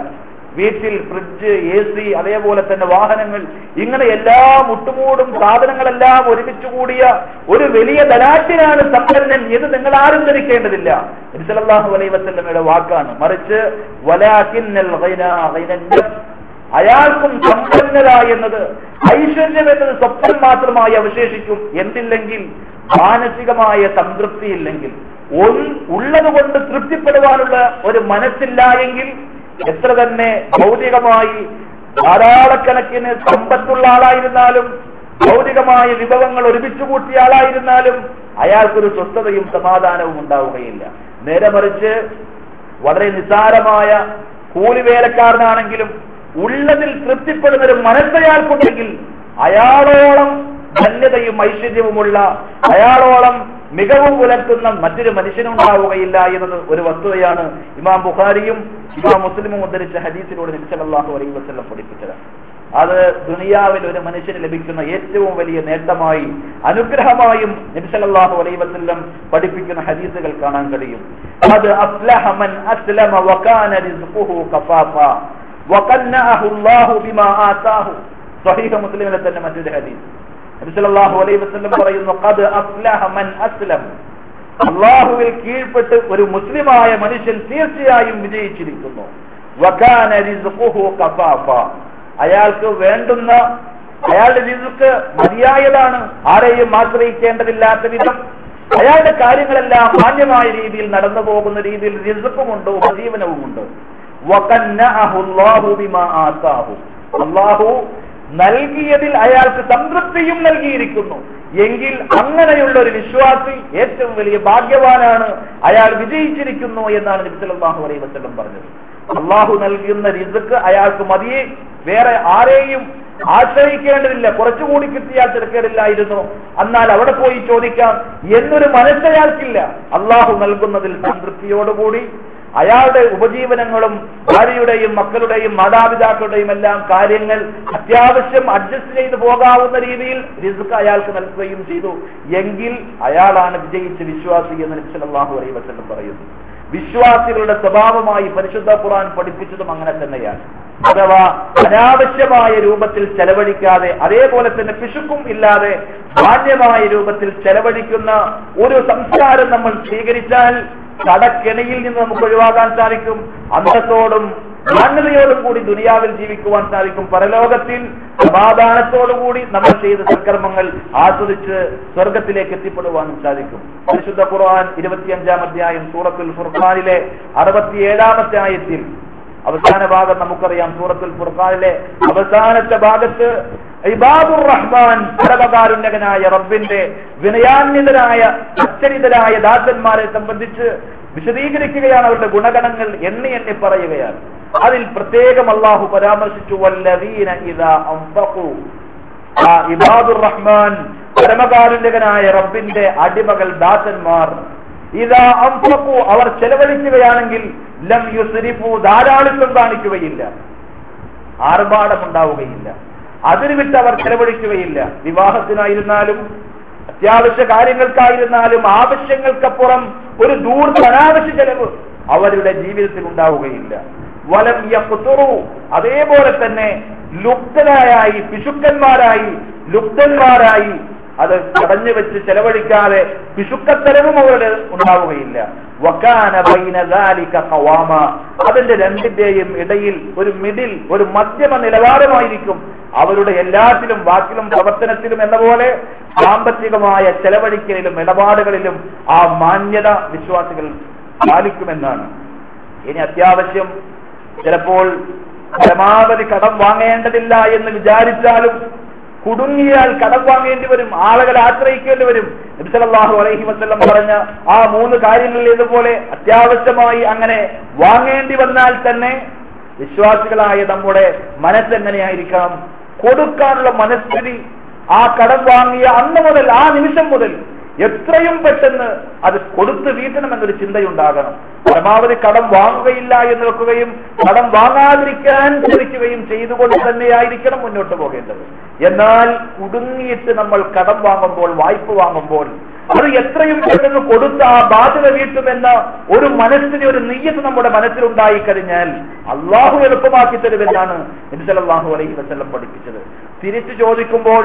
വീട്ടിൽ ഫ്രിഡ്ജ് എ സി അതേപോലെ തന്നെ വാഹനങ്ങൾ ഇങ്ങനെ എല്ലാ മുട്ടുമൂടും സാധനങ്ങളെല്ലാം ഒരുമിച്ച് കൂടിയ ഒരു വലിയ ധനാറ്റിനാണ് സമ്പന്നൻ എന്ന് നിങ്ങൾ ആരും ധരിക്കേണ്ടതില്ല. വസല്ലമയുടെ വാക്കാണ്. മറിച്ച് അയാൾക്കും സമ്പന്നത എന്നത് ഐശ്വര്യം എന്നത് സ്വപ്നം മാത്രമായി അവശേഷിക്കും. എന്തില്ലെങ്കിൽ മാനസികമായ സംതൃപ്തി ഇല്ലെങ്കിൽ ഉള്ളത് കൊണ്ട് തൃപ്തിപ്പെടുവാനുള്ള ഒരു മനസ്സില്ല എങ്കിൽ എത്ര തന്നെ ഭൗതികമായി ധാരാളക്കണക്കിന് സമ്പത്തുള്ള ആളായിരുന്നാലും ഭൗതികമായ വിഭവങ്ങൾ ഒരുമിച്ചു കൂട്ടിയ ആളായിരുന്നാലും അയാൾക്കൊരു സ്വസ്ഥതയും സമാധാനവും ഉണ്ടാവുകയില്ല. നേരെ മറിച്ച് വളരെ നിസ്സാരമായ കൂലിവേലക്കാരനാണെങ്കിലും ഉള്ളതിൽ തൃപ്തിപ്പെടുന്ന ഒരു മനസ്സയാൾക്കുണ്ടെങ്കിൽ അയാളോളം ധന്യതയും ഐശ്വര്യവുമുള്ള അയാളോളം മികവ് പുലർത്തുന്ന മറ്റൊരു മനുഷ്യനുണ്ടാവുകയില്ല എന്നത് ഒരു വസ്തുതയാണ് ഇമാം ബുഖാരിയും ഇമാം മുസ്ലിമും ഉദ്ധരിച്ച ഹദീസിലൂടെ നബിസല്ലാഹു അലൈഹി വസല്ലം പഠിപ്പിച്ചത്. അത് ദുനിയാവിൽ ഒരു മനുഷ്യന് ലഭിക്കുന്ന ഏറ്റവും വലിയ നേട്ടമായി അനുഗ്രഹമായും നബിസല്ലാഹു അലൈഹി വസല്ലം പഠിപ്പിക്കുന്ന ഹദീസുകൾ കാണാൻ കഴിയും. അത് മുസ്ലിമിലെ തന്നെ ഹദീസ്. അലൈഹി പറയുന്നു അസ്ലഹ മൻ അള്ളാഹുവിൽ കീഴ്പ്പെട്ട് ഒരു മുസ്ലിമായ മനുഷ്യൻ തീർച്ചയായും വിജയിച്ചിരിക്കുന്നു. അയാൾക്ക് വേണ്ടുന്ന അയാളുടെ റിസ്ക് മതിയായതാണ്. ആരെയും ആശ്രയിക്കേണ്ടതില്ലാത്ത വിധം അയാളുടെ കാര്യങ്ങളെല്ലാം മാന്യമായ രീതിയിൽ നടന്നു പോകുന്ന രീതിയിൽ റിസ്ക്കുമുണ്ട് ഉപജീവനവുമുണ്ട്. അല്ലാഹു നൽകിയതിൽ അയാൾക്ക് സംതൃപ്തിയും നൽകിയിരിക്കുന്നു. എങ്കിൽ അങ്ങനെയുള്ള ഒരു വിശ്വാസി ഏറ്റവും വലിയ ഭാഗ്യവാനാണ് അയാൾ വിജയിച്ചിരിക്കുന്നു എന്നാണ് നബി അലൈ വസല്ലം പറഞ്ഞത്. അള്ളാഹു നൽകുന്ന റിസ്ക് അയാൾക്ക് മതിയെ വേറെ ആരെയും ആശ്രയിക്കേണ്ടതില്ല. കുറച്ചുകൂടി കിട്ടിയാൽ തിരക്കേടില്ലായിരുന്നു. എന്നാൽ അവിടെ പോയി ചോദിക്കാം. എന്നൊരു മനസ്സയാൾക്കില്ല അള്ളാഹു നൽകുന്നതിൽ സംതൃപ്തിയോടുകൂടി അയാളുടെ ഉപജീവനങ്ങളും ഭാര്യയുടെയും മക്കളുടെയും മാതാപിതാക്കളുടെയും എല്ലാം കാര്യങ്ങൾ അത്യാവശ്യം അഡ്ജസ്റ്റ് ചെയ്ത് പോകാവുന്ന രീതിയിൽ റിസ്ക് അയാൾക്ക് നൽകുകയും ചെയ്തു. എങ്കിൽ അയാളാണ് വിജയിച്ച് വിശ്വാസി എന്ന് അലൈഹി വസല്ലം പറയുന്നു. വിശ്വാസികളുടെ സ്വഭാവമായി പരിശുദ്ധ ഖുർആൻ പഠിപ്പിച്ചതും അങ്ങനെ തന്നെയാണ്. അഥവാ അനാവശ്യമായ രൂപത്തിൽ ചെലവഴിക്കാതെ അതേപോലെ തന്നെ പിശുക്കും ഇല്ലാതെ മാന്യമായ രൂപത്തിൽ ചെലവഴിക്കുന്ന ഒരു സംസ്കാരം നമ്മൾ സ്വീകരിച്ചാൽ കടക്കെണിയിൽ നിന്ന് നമുക്ക് ഒഴിവാക്കാൻ സാധിക്കും. അന്തത്തോടും മാന്യതയോടും കൂടി ദുനിയാവിൽ ജീവിക്കുവാൻ സാധിക്കും. പരലോകത്തിൽ സമാധാനത്തോടുകൂടി നമ്മൾ ചെയ്ത സൽക്കർമ്മങ്ങൾ ആസ്വദിച്ച് സ്വർഗത്തിലേക്ക് എത്തിപ്പെടുവാനും സാധിക്കും. പരിശുദ്ധ ഖുർആൻ ഇരുപത്തിയഞ്ചാം അധ്യായം സൂറത്തുൽ ഫുർഖാനിലെ അറുപത്തിയേഴാമത്തെ ആയത്തിൽ അവസാന ഭാഗം നമുക്കറിയാം. സൂറത്തുൽ ഫുർഖാനിലെ അവസാനത്തെ ഭാഗത്ത് ായ റബ്ബിന്റെ വിനയാന്വിതരായ അച്ചരിതരായ ദാസന്മാരെ സംബന്ധിച്ച് വിശദീകരിക്കുകയാണ് അവരുടെ ഗുണഗണങ്ങൾ എണ്ണി എണ്ണി പറയുകയാണ്. അതിൽ പ്രത്യേകം അള്ളാഹു പരാമർശിച്ചു വല്ലദീന ഇദാ അംഫഖു റഹ്മാൻ പരമകാരുണ്യകനായ റബ്ബിന്റെ അടിമകൾ ദാസന്മാർ. ഇതാ അംഫഖു അവർ ചെലവഴിക്കുകയാണെങ്കിൽ ലം യുസ്രിഫു ധാരാളിത്വം കാണിക്കുകയില്ല ആർഭാടമുണ്ടാവുകയില്ല. അതിന് വിട്ട് അവർ ചെലവഴിക്കുകയില്ല. വിവാഹത്തിനായിരുന്നാലും അത്യാവശ്യ കാര്യങ്ങൾക്കായിരുന്നാലും ആവശ്യങ്ങൾക്കപ്പുറം ഒരു ദൂർ അനാവശ്യ ചെലവ് അവരുടെ ജീവിതത്തിൽ ഉണ്ടാവുകയില്ല വലം യഖ്തുറു. അതേപോലെ തന്നെ ലുപ്തരായി പിശുക്കന്മാരായി ലുപ്തന്മാരായി അത് തടഞ്ഞു വെച്ച് ചെലവഴിക്കാതെ പിശുക്കത്തരവും അവരുടെ ഉണ്ടാവുകയില്ല. അതിന്റെ രണ്ടിന്റെയും ഇടയിൽ ഒരു മിഡിൽ ഒരു മധ്യമ നിലവാരമായിരിക്കും അവരുടെ എല്ലാത്തിലും വാക്കിലും പ്രവർത്തനത്തിലും എന്ന പോലെ സാമ്പത്തികമായ ചെലവഴിക്കലിലും ഇടപാടുകളിലും ആ മാന്യത വിശ്വാസികൾ പാലിക്കുമെന്നാണ്. ഇനി അത്യാവശ്യം ചിലപ്പോൾ പരമാവധി കടം വാങ്ങേണ്ടതില്ല എന്ന് വിചാരിച്ചാലും കുടുങ്ങിയാൽ കടം വാങ്ങേണ്ടി വരും ആളുകളെ ആശ്രയിക്കേണ്ടി വരും. നബിസലാഹു അലൈഹി വസല്ലം പറഞ്ഞ ആ മൂന്ന് കാര്യങ്ങളിൽ ഇതുപോലെ അത്യാവശ്യമായി അങ്ങനെ വാങ്ങേണ്ടി വന്നാൽ തന്നെ വിശ്വാസികളായ നമ്മുടെ മനസ്സ് മനസ്സെങ്ങനെയായിരിക്കണം കൊടുക്കാനുള്ള മനസ്ഥിതി ആ കടം വാങ്ങിയ അന്ന് മുതൽ ആ നിമിഷം മുതൽ എത്രയും പെട്ടെന്ന് അത് കൊടുത്ത് വീട്ടണമെന്നൊരു ചിന്തയുണ്ടാകണം. പരമാവധി കടം വാങ്ങുകയില്ല എന്ന് വെക്കുകയും കടം വാങ്ങാതിരിക്കാൻ ശ്രമിക്കുകയും ചെയ്തുകൊണ്ട് തന്നെയായിരിക്കണം മുന്നോട്ട് പോകേണ്ടത്. എന്നാൽ കുടുങ്ങിയിട്ട് നമ്മൾ കടം വാങ്ങുമ്പോൾ വായ്പ വാങ്ങുമ്പോൾ അത് എത്രയും പെട്ടെന്ന് കൊടുത്ത ആ ബാധ്യത വീട്ടുമെന്ന ഒരു മനസ്സിന് ഒരു നെയ്യത്ത് നമ്മുടെ മനസ്സിലുണ്ടായി കഴിഞ്ഞാൽ അള്ളാഹു എളുപ്പമാക്കി തരുമെന്നാണ് അള്ളാഹു അലൈഹി വസ്ലം പഠിപ്പിച്ചത്. തിരിച്ചു ചോദിക്കുമ്പോൾ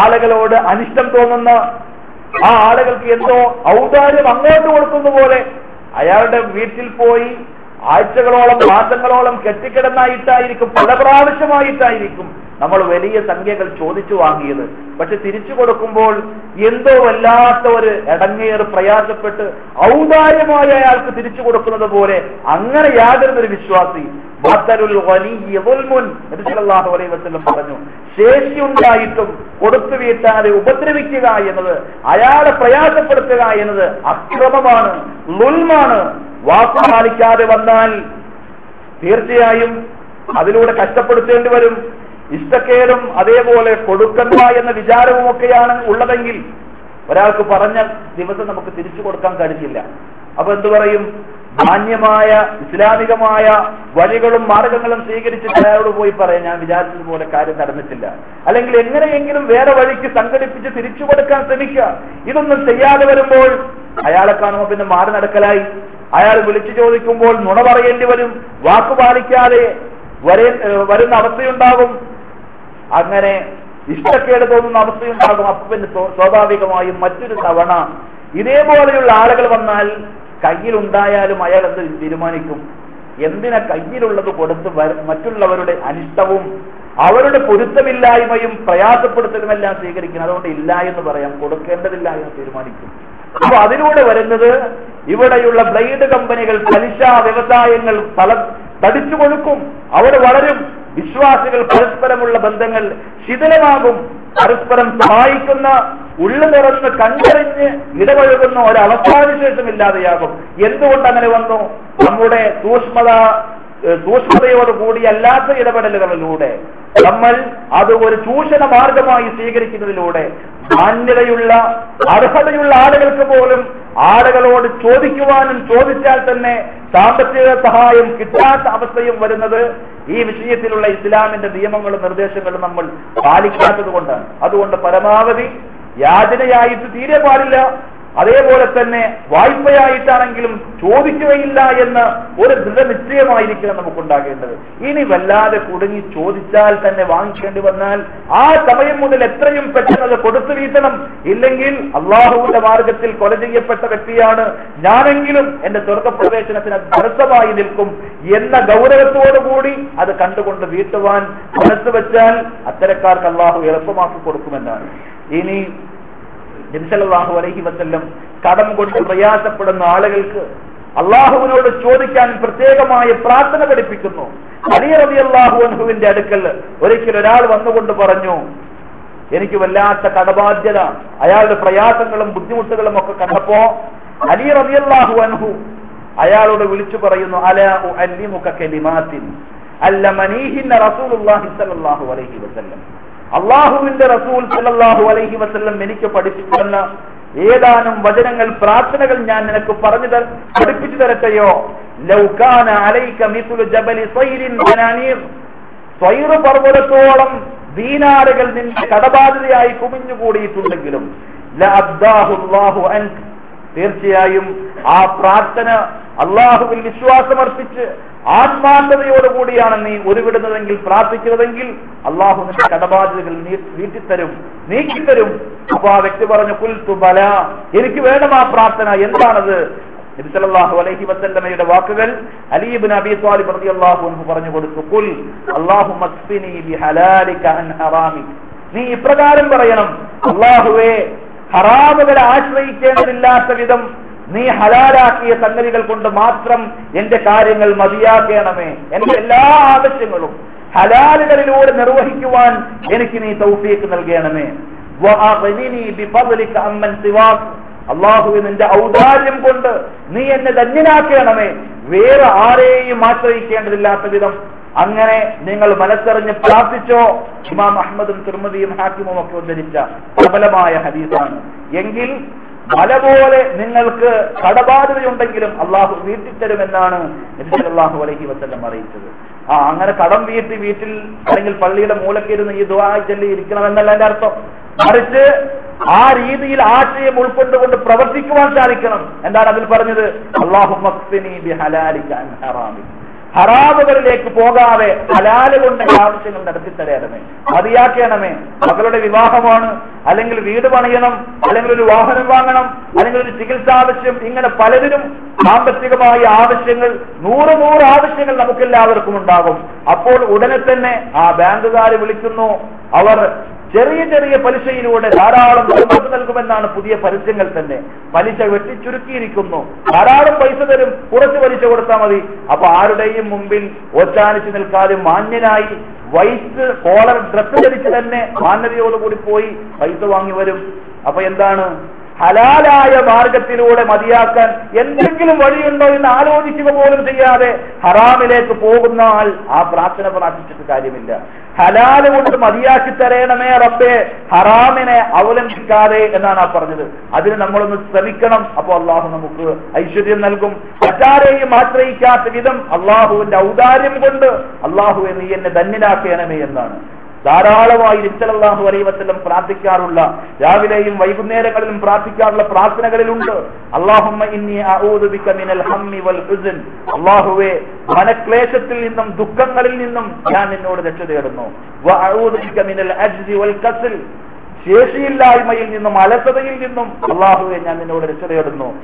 ആളുകളോട് അനിഷ്ടം തോന്നുന്ന ആ ആളുകൾക്ക് എന്തോ ഔദാര്യം അങ്ങോട്ട് കൊടുക്കുന്ന പോലെ അയാളുടെ വീട്ടിൽ പോയി ആഴ്ചകളോളം മാസങ്ങളോളം കെട്ടിക്കിടന്നായിട്ടായിരിക്കും പല പ്രാവശ്യമായിട്ടായിരിക്കും നമ്മൾ വലിയ സംഖ്യകൾ ചോദിച്ചു വാങ്ങിയത്. പക്ഷെ തിരിച്ചു കൊടുക്കുമ്പോൾ എന്തോ വല്ലാത്ത ഒരു ഇടങ്ങേറ് പ്രയാസപ്പെട്ട് ഔദാര്യമായി അയാൾക്ക് തിരിച്ചു കൊടുക്കുന്നത് പോലെ അങ്ങനെ യാതൊരു വിശ്വാസി പറഞ്ഞു ശേഷി ഉണ്ടായിട്ടും കൊടുത്തു വീട്ടാതെ ഉപദ്രവിക്കുക എന്നത് അയാളെ പ്രയാസപ്പെടുത്തുക എന്നത് അക്രമമാണ് ലുൽമാണ് വാക്കു പാലിക്കാതെ വന്നാൽ തീർച്ചയായും അതിലൂടെ കഷ്ടപ്പെടുത്തേണ്ടി വരും. ഇഷ്ടക്കേടും അതേപോലെ കൊടുക്കണ്ട എന്ന വിചാരവും ഒക്കെയാണ് ഉള്ളതെങ്കിൽ ഒരാൾക്ക് പറഞ്ഞ ദിവസം നമുക്ക് തിരിച്ചു കൊടുക്കാൻ കഴിഞ്ഞില്ല അപ്പൊ എന്തു പറയും? മാന്യമായ ഇസ്ലാമികമായ വഴികളും മാർഗങ്ങളും സ്വീകരിച്ചിട്ട് അയാളോട് പോയി പറയാം ഞാൻ വിചാരിച്ചതുപോലെ കാര്യം നടന്നിട്ടില്ല. അല്ലെങ്കിൽ എങ്ങനെയെങ്കിലും വേറെ വഴിക്ക് സംഘടിപ്പിച്ച് തിരിച്ചു കൊടുക്കാൻ ശ്രമിക്കുക. ഇതൊന്നും ചെയ്യാതെ വരുമ്പോൾ അയാളെ കാണുമ്പോൾ പിന്നെ മാറി നടക്കലായി. അയാൾ വിളിച്ചു ചോദിക്കുമ്പോൾ നുണ പറയേണ്ടി വരും. വാക്കു പാലിക്കാതെ വരേ വരുന്ന അവസ്ഥയുണ്ടാകും. അങ്ങനെ ഇഷ്ടക്കേട് തോന്നുന്ന അവസ്ഥയുണ്ടാകും. അപ്പൊ പിന്നെ സ്വാഭാവികമായും മറ്റൊരു തവണ ഇതേപോലെയുള്ള ആളുകൾ വന്നാൽ കയ്യിലുണ്ടായാലും അയാൾ എന്ത് തീരുമാനിക്കും? എന്തിനാ കയ്യിലുള്ളത് കൊടുത്ത് മറ്റുള്ളവരുടെ അനിഷ്ടവും അവരുടെ പൊരുത്തമില്ലായ്മയും പ്രയാസപ്പെടുത്തലുമെല്ലാം സ്വീകരിക്കണം അതുകൊണ്ട് ഇല്ല എന്ന് പറയാം. കൊടുക്കേണ്ടതില്ല എന്ന് തീരുമാനിക്കും. അപ്പൊ അതിലൂടെ വരുന്നത് ഇവിടെയുള്ള ബ്ലേഡ് കമ്പനികൾ പലിശ വ്യവസായങ്ങൾ പല തടിച്ചു കൊടുക്കും. അവിടെ വളരും. വിശ്വാസികൾ പരസ്പരമുള്ള ബന്ധങ്ങൾ ശിഥിലമാകും. പരസ്പരം സഹായിക്കുന്ന ഉള്ളു തുറന്ന് കണ്ടറിഞ്ഞ് ഇടപഴകുന്ന ഒരവസ്ഥാവിശേഷമില്ലാതെയാകും. എന്തുകൊണ്ട് അങ്ങനെ വന്നു? നമ്മുടെ സൂക്ഷ്മത സൂക്ഷ്മതയോട് കൂടി അല്ലാത്ത ഇടപെടലുകളിലൂടെ നമ്മൾ അത് ഒരു ചൂഷണ മാർഗമായി സ്വീകരിക്കുന്നതിലൂടെ മാന്യതയുള്ള അർഹതയുള്ള ആളുകൾക്ക് പോലും ആളുകളോട് ചോദിക്കുവാനും ചോദിച്ചാൽ തന്നെ സാമ്പത്തിക സഹായം കിട്ടാത്ത അവസ്ഥയും വരുന്നത് ഈ വിഷയത്തിലുള്ള ഇസ്ലാമിന്റെ നിയമങ്ങളും നിർദ്ദേശങ്ങളും നമ്മൾ പാലിക്കാത്തത് കൊണ്ടാണ്. അതുകൊണ്ട് പരമാവധി യാചനയായിട്ട് തീരെ പാടില്ല. അതേപോലെ തന്നെ വായ്പയായിട്ടാണെങ്കിലും ചോദിക്കുകയില്ല എന്ന് ഒരു ദൃഢനിശ്ചയമായിരിക്കണം നമുക്കുണ്ടാകേണ്ടത്. ഇനി വല്ലാതെ കുടുങ്ങി ചോദിച്ചാൽ തന്നെ വാങ്ങിക്കേണ്ടി വന്നാൽ ആ സമയം മുതൽ എത്രയും പെട്ടെന്ന് അത് കൊടുത്തു വീട്ടണം. ഇല്ലെങ്കിൽ അള്ളാഹുവിന്റെ മാർഗത്തിൽ കൊല ചെയ്യപ്പെട്ട വ്യക്തിയാണ് ഞാനെങ്കിലും എന്റെ സ്വർഗപ്രവേശനത്തിന് തടസ്സമായി നിൽക്കും എന്ന ഗൗരവത്തോടുകൂടി അത് കണ്ടുകൊണ്ട് വീട്ടുവാൻ മനസ്സ് വെച്ചാൽ അത്തരക്കാർക്ക് അള്ളാഹു എളുപ്പമാക്കി കൊടുക്കുമെന്നാണ്. ഇനി നബിസല്ലാഹു അലൈഹി വസ്ല്ലം കടം കൊണ്ട് പ്രയാസപ്പെടുന്ന ആളുകൾക്ക് അള്ളാഹുവിനോട് ചോദിക്കാൻ പ്രത്യേകമായ പ്രാർത്ഥന പഠിപ്പിക്കുന്നു. അലി റബി അള്ളാഹു അൻഹുവിന്റെ അടുക്കൽ ഒരിക്കൽ ഒരാൾ വന്നുകൊണ്ട് പറഞ്ഞു എനിക്ക് വല്ലാത്ത കടബാധ്യത. അയാളുടെ പ്രയാസങ്ങളും ബുദ്ധിമുട്ടുകളും ഒക്കെ കണ്ടപ്പോ അലി റബി അള്ളാഹു അൻഹു അയാളോട് വിളിച്ചു പറയുന്നു അല അല്ലിമുക കലിമാത്തിൻ അല്ല മനീഹിന്ന റസൂലുള്ളാഹി സ്വല്ലല്ലാഹു അലൈഹി വസല്ലം. അള്ളാഹുവിന്റെ റസൂൽ സല്ലാഹു അലൈഹി വസ്ല്ലം എനിക്ക് പഠിപ്പിച്ചു തന്ന ഏതാനും വചനങ്ങൾ പ്രാർത്ഥനകൾ ഞാൻ നിനക്ക് പറഞ്ഞു പഠിപ്പിച്ചു തരട്ടെയോ? ലൗകാന അലൈക ജബലി പർവതത്തോളം ദീനാരകൾ നിന്റെ കടബാധിതയായി കുമിഞ്ഞുകൂടിയിട്ടുണ്ടെങ്കിലും തീർച്ചയായും ആ പ്രാർത്ഥന അള്ളാഹുവിൽ വിശ്വാസമർപ്പിച്ച് ആത്മാർത്ഥതയോടുകൂടിയാണ് നീ ഒരുവിടുന്നതെങ്കിൽ പ്രാർത്ഥിക്കുന്നതെങ്കിൽ അള്ളാഹു നിന്റെ കടബാധ്യതകൾ നീ വീട്ടിത്തരും നീക്കിത്തരും. അപ്പൊ ആ വ്യക്തി പറഞ്ഞു കുൽത്തു ബല. എനിക്ക് വേണം ആ പ്രാർത്ഥന എന്താണത്? നബിസല്ലാഹു അലൈഹി വസല്ലമയുടെ വാക്കുകൾ അലീബിൻ അബി ത്വാലിബ് റളിയല്ലാഹു അൻഹു പറഞ്ഞു കൊടുത്തു. കുൽ അല്ലാഹു മക്ഫിനി ബിഹലാലിക അൻ ഹറാമി നീ ഇപ്രകാരം പറയണം അള്ളാഹുവേ ഹറാമുകളെ ആശ്രയിക്കേണ്ടതില്ലാത്ത വിധം നീ ഹലാലാക്കിയ സംഗതികൾ കൊണ്ട് മാത്രം എന്റെ കാര്യങ്ങൾ മതിയാക്കണമേ. എന്റെ എല്ലാ ആവശ്യങ്ങളും ഹലാലുകളിലൂടെ നിർവഹിക്കുവാൻ എനിക്ക് നീ തൗഫീക്ക് നൽകണമേ. അള്ളാഹുവി നിന്റെ ഔദാര്യം കൊണ്ട് നീ എന്നെ ധന്യനാക്കണമേ. വേറെ ആരെയും ആശ്രയിക്കേണ്ടതില്ലാത്ത വിധം അങ്ങനെ നിങ്ങൾ മനസ്സറിഞ്ഞ് പ്രാർത്ഥിച്ചോ? ഇമാം അഹമ്മദും തിർമതിയും ഹാക്കിമും ഒക്കെ ഉദ്ധരിച്ച പ്രബലമായ ഹദീസാണ്. എങ്കിൽ മല പോലെ നിങ്ങൾക്ക് കടബാധ്യതയുണ്ടെങ്കിലും അള്ളാഹു വീട്ടിത്തരുമെന്നാണ് അള്ളാഹു അലൈഹി വസ്ല്ലം അറിയിച്ചത്. ആ അങ്ങനെ കടം വീട്ടി വീട്ടിൽ അല്ലെങ്കിൽ പള്ളിയുടെ മൂലക്കിരുന്ന് ഈ ദുവാ ചൊല്ലി ഇരിക്കണമെന്നല്ല എന്റെ അർത്ഥം. മറിച്ച് ആ രീതിയിൽ ആശയം ഉൾക്കൊണ്ടുകൊണ്ട് പ്രവർത്തിക്കുവാൻ സാധിക്കണം. എന്താണ് അതിൽ പറഞ്ഞത്? അള്ളാഹു ഹറാമുകളിലേക്ക് പോകാതെ ഹലാൽ കൊണ്ട് ആവശ്യങ്ങൾ നടത്തിത്തരയണമേ മതിയാക്കണമേ. മകളുടെ വിവാഹമാണ് അല്ലെങ്കിൽ വീട് പണിയണം അല്ലെങ്കിൽ ഒരു വാഹനം വാങ്ങണം അല്ലെങ്കിൽ ഒരു ചികിത്സ ആവശ്യം ഇങ്ങനെ പലതിനും സാമ്പത്തികമായ ആവശ്യങ്ങൾ നൂറ് നൂറ് ആവശ്യങ്ങൾ നമുക്കെല്ലാവർക്കും ഉണ്ടാകും. അപ്പോൾ ഉടനെ തന്നെ ആ ബാങ്കുകാർ വിളിക്കുന്നു അവർ ചെറിയ ചെറിയ പലിശയിലൂടെ ധാരാളം സമ്പത്ത് നൽകുമെന്നാണ് പുതിയ പരസ്യങ്ങൾ തന്നെ. പലിശ വെട്ടിച്ചുരുക്കിയിരിക്കുന്നു ധാരാളം പൈസ തരും. കുറച്ച് പലിശ കൊടുത്താൽ മതി. അപ്പൊ ആരുടെയും മുമ്പിൽ ഒറ്റാനിച്ച് നിൽക്കാതെ മാന്യനായി വൈറ്റ് കോളർ ഡ്രസ്സ് ധരിച്ച് തന്നെ മാന്യതയോടുകൂടി പോയി പൈസ വാങ്ങി വരും. അപ്പൊ എന്താണ്? ഹലാലായ മാർഗത്തിലൂടെ മതിയാക്കാൻ എന്തെങ്കിലും വഴിയുണ്ടോ എന്ന് ആലോചിക്കുക പോലും ചെയ്യാതെ ഹറാമിലേക്ക് പോകുന്ന ആൾ ആ പ്രാർത്ഥന പ്രാർത്ഥിച്ചിട്ട് കാര്യമില്ല. ഹലാൽ കൊണ്ട് മതിയാക്കി തരേണമേ റബ്ബേ ഹറാമിനെ അവലംബിക്കാതെ എന്നാണ് ആ പറഞ്ഞത്. അതിന് നമ്മളൊന്ന് ശ്രമിക്കണം. അപ്പോൾ അള്ളാഹു നമുക്ക് ഐശ്വര്യം നൽകും. മറ്റാരെയും ആശ്രയിക്കാത്ത വിധം അള്ളാഹുവിന്റെ ഔദാര്യം കൊണ്ട് അള്ളാഹു നീ എന്നെ ധന്യനാക്കേണമേ എന്നാണ്. ധാരാളമായി നിശ്ചലാഹു അലൈവത്തെല്ലാം പ്രാർത്ഥിക്കാറുള്ള രാവിലെയും വൈകുന്നേരങ്ങളിലും പ്രാർത്ഥിക്കാറുള്ള പ്രാർത്ഥനകളിലുണ്ട്. അള്ളാഹുവേ മനക്ലേശത്തിൽ നിന്നും ദുഃഖങ്ങളിൽ നിന്നും ഞാൻ നിന്നോട് രക്ഷ തേടുന്നു. ശേഷിയില്ലായ്മയിൽ നിന്നും അലസതയിൽ നിന്നും അള്ളാഹുവെ ഞാൻ നിന്നോട് രക്ഷ തേടുന്നു.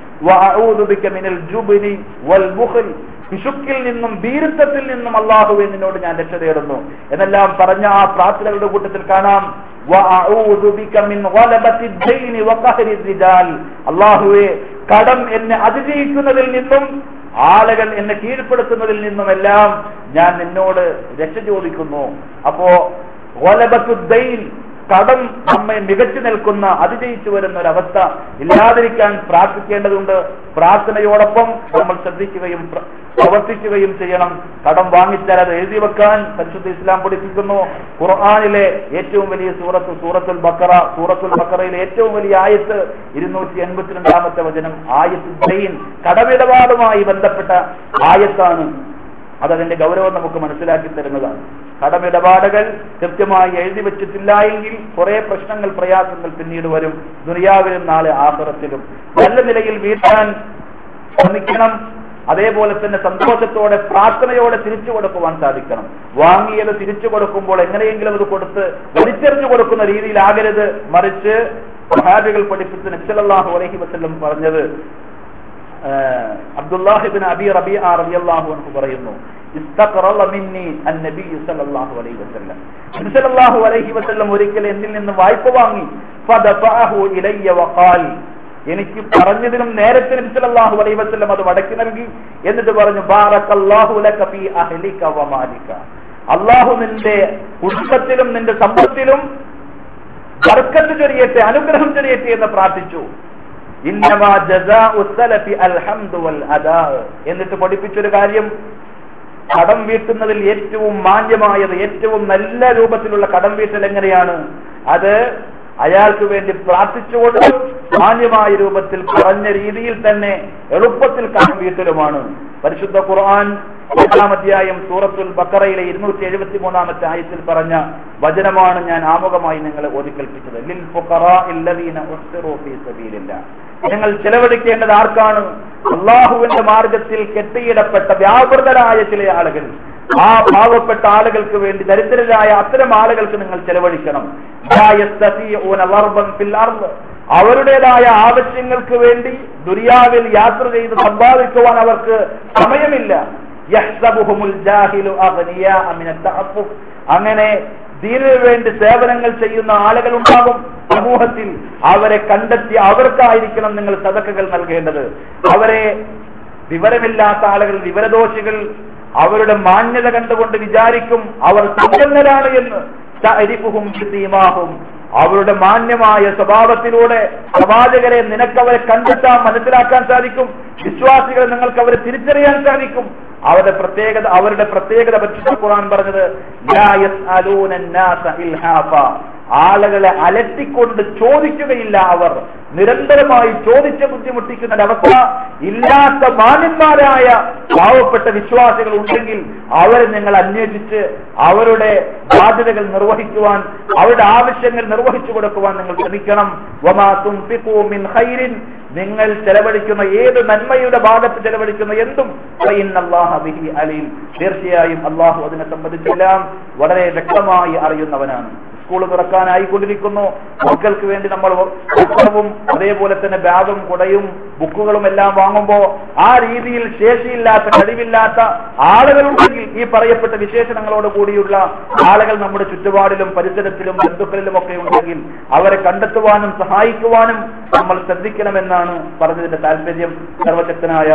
പിശുക്കിൽ നിന്നും ഭീരുത്വത്തിൽ നിന്നും അള്ളാഹു നിന്നോട് ഞാൻ രക്ഷ തേടുന്നു. എന്നെല്ലാം പറഞ്ഞ ആ പ്രാർത്ഥനകളുടെ കൂട്ടത്തിൽ കാണാം. അള്ളാഹുവെ കടം എന്നെ അതിജയിക്കുന്നതിൽ നിന്നും ആളുകൾ എന്നെ കീഴ്പ്പെടുത്തുന്നതിൽ നിന്നുമെല്ലാം ഞാൻ നിന്നോട് രക്ഷ ചോദിക്കുന്നു. അപ്പോ കടം നമ്മെ മികച്ചു നിൽക്കുന്ന അതിജയിച്ചു വരുന്ന ഒരവസ്ഥ ഇല്ലാതിരിക്കാൻ പ്രാർത്ഥിക്കേണ്ടതുണ്ട്. പ്രാർത്ഥനയോടൊപ്പം നമ്മൾ ശ്രദ്ധിക്കുകയും പ്രവർത്തിക്കുകയും ചെയ്യണം. കടം വാങ്ങിച്ചാൽ അത് എഴുതി വെക്കാൻ പരിശുദ്ധ ഇസ്ലാം പഠിപ്പിക്കുന്നു. ഖുർആാനിലെ ഏറ്റവും വലിയ സൂറത്ത് സൂറത്തുൽ ബക്കറ സൂറത്തുൽ ബക്കറയിലെ ഏറ്റവും വലിയ ആയത്ത് ഇരുന്നൂറ്റി എൺപത്തിരണ്ടാമത്തെ വചനം ആയത്ത് ദൈൻ. കടമിടപാടുമായി ബന്ധപ്പെട്ട ആയത്താണ്. അതതിന്റെ ഗൗരവം നമുക്ക് മനസ്സിലാക്കി തരുന്നതാണ്. കടമിടപാടുകൾ കൃത്യമായി എഴുതി വെച്ചിട്ടില്ല എങ്കിൽ കുറെ പ്രശ്നങ്ങൾ പ്രയാസങ്ങൾ പിന്നീട് വരും. ദുനിയാവിലും നാളെ ആഹ്റത്തിലും. നല്ല നിലയിൽ വീട്ടാൻ ശ്രമിക്കണം. അതേപോലെ തന്നെ സന്തോഷത്തോടെ പ്രാർത്ഥനയോടെ തിരിച്ചു കൊടുക്കുവാൻ സാധിക്കണം. വാങ്ങിയത് തിരിച്ചു കൊടുക്കുമ്പോൾ എങ്ങനെയെങ്കിലും അത് കൊടുത്ത് വലിച്ചെറിഞ്ഞു കൊടുക്കുന്ന രീതിയിലാകരുത് മറിച്ച് പഠിപ്പിച്ച് നബ്സലാഹു അലഹി വസ്ലം പറഞ്ഞത് അബ്ദുല്ലാഹിബിൻ അബി റബി ആ അള്ളാഹു എന്ന് പറയുന്നു ഒരിക്കൽ എന്നിൽ നിന്ന് വായ്പ വാങ്ങി എനിക്ക് പറഞ്ഞതിനും നേരത്തെ നബിസലാഹു അലൈഹി വസല്ലം അത് വടക്കി നൽകി എന്നിട്ട് പറഞ്ഞു അള്ളാഹു നിന്റെ കുടുംബത്തിലും നിന്റെ സമ്പത്തിലും ബർക്കത്ത് ചൊരിയട്ടെ അനുഗ്രഹം ചൊരിയട്ടെ എന്ന് പ്രാർത്ഥിച്ചു. എന്നിട്ട് പഠിപ്പിച്ചൊരു കാര്യം കടം വീട്ടുന്നതിൽ ഏറ്റവും മാന്യമായത് ഏറ്റവും നല്ല രൂപത്തിലുള്ള കടം വീട്ടൽ എങ്ങനെയാണ്? അത് അയാൾക്ക് വേണ്ടി പ്രാർത്ഥിച്ചുകൊണ്ട് മാന്യമായ രൂപത്തിൽ പറഞ്ഞ രീതിയിൽ തന്നെ എളുപ്പത്തിൽ കടം വീട്ടലുമാണ്. പരിശുദ്ധ ഖുർആൻ എട്ടാം അധ്യായം സൂറത്തുൽ ബക്കറയിലെ ഇരുന്നൂറ്റി എഴുപത്തി മൂന്നാമത്തെ ആയത്തിൽ പറഞ്ഞ വചനമാണ് ഞാൻ ആമുഖമായി നിങ്ങളെ ലിൽ നിങ്ങൾ ചെലവഴിക്കേണ്ടത് ആർക്കാണ് അള്ളാഹുവിന്റെ മാർഗത്തിൽ കെട്ടിയിടപ്പെട്ട വ്യാപൃതരായ ചില ആളുകൾ ആ പാവപ്പെട്ട ആളുകൾക്ക് വേണ്ടി ദരിദ്രരായ അത്തരം ആളുകൾക്ക് നിങ്ങൾ ചെലവഴിക്കണം. അവരുടേതായ ആവശ്യങ്ങൾക്ക് വേണ്ടി ദുരിയാവിൽ യാത്ര ചെയ്ത് സമ്പാദിക്കുവാൻ അവർക്ക് സമയമില്ല. അങ്ങനെ ദീനിനു വേണ്ടി സേവനങ്ങൾ ചെയ്യുന്ന ആളുകൾ ഉണ്ടാകും സമൂഹത്തിൽ. അവരെ കണ്ടെത്തി അവർക്കായിരിക്കണം നിങ്ങൾ സദക്കകൾ നൽകേണ്ടത്. അവരെ വിവരമില്ലാത്ത ആളുകൾ വിവരദോഷികൾ അവരുടെ മാന്യത കണ്ടുകൊണ്ട് വിചാരിക്കും അവർ സമ്പന്നരാണ് എന്ന്. അവരുടെ മാന്യമായ സ്വഭാവത്തിലൂടെ പ്രവാചകരെ നിനക്കവരെ കണ്ടെത്താൻ മനസ്സിലാക്കാൻ സാധിക്കും. വിശ്വാസികളെ നിങ്ങൾക്ക് അവരെ തിരിച്ചറിയാൻ സാധിക്കും. അവരുടെ പ്രത്യേകത അവരുടെ പ്രത്യേകത പറ്റി ഖുർആൻ പറഞ്ഞത്. ആളുകളെ അലട്ടിക്കൊണ്ട് ചോദിക്കുകയില്ല അവർ. നിരന്തരമായി ചോദിച്ച് ബുദ്ധിമുട്ടിക്കുന്ന ഒരവസ്ഥ ഇല്ലാത്ത മാന്യന്മാരായ പാവപ്പെട്ട വിശ്വാസികൾ ഉണ്ടെങ്കിൽ അവരെ നിങ്ങൾ അന്വേഷിച്ച് അവരുടെ ബാധ്യതകൾ നിർവഹിക്കുവാൻ അവരുടെ ആവശ്യങ്ങൾ നിർവഹിച്ചു കൊടുക്കുവാൻ നിങ്ങൾ ശ്രമിക്കണം. നിങ്ങൾ ചെലവഴിക്കുന്ന ഏത് നന്മയുടെ ഭാഗത്ത് ചെലവഴിക്കുന്ന എന്തും തീർച്ചയായും അള്ളാഹു അതിനെ സംബന്ധിച്ചെല്ലാം വളരെ വ്യക്തമായി അറിയുന്നവനാണ്. സ്കൂൾ തുറക്കാനായിക്കൊണ്ടിരിക്കുന്നു. മക്കൾക്ക് വേണ്ടി നമ്മൾ പുസ്തകവും അതേപോലെ തന്നെ ബാഗും കുടയും ബുക്കുകളും എല്ലാം വാങ്ങുമ്പോൾ ആ രീതിയിൽ ശേഷിയില്ലാത്ത കഴിവില്ലാത്ത ആളുകളുണ്ടെങ്കിൽ ഈ പറയപ്പെട്ട വിശേഷണങ്ങളോട് കൂടിയുള്ള ആളുകൾ നമ്മുടെ ചുറ്റുപാടിലും പരിസരത്തിലും ബന്ധുക്കളിലും ഒക്കെ ഉണ്ടെങ്കിൽ അവരെ കണ്ടെത്തുവാനും സഹായിക്കുവാനും നമ്മൾ ശ്രദ്ധിക്കണമെന്നാണ് പറഞ്ഞതിന്റെ താല്പര്യം സർവശക്തനായ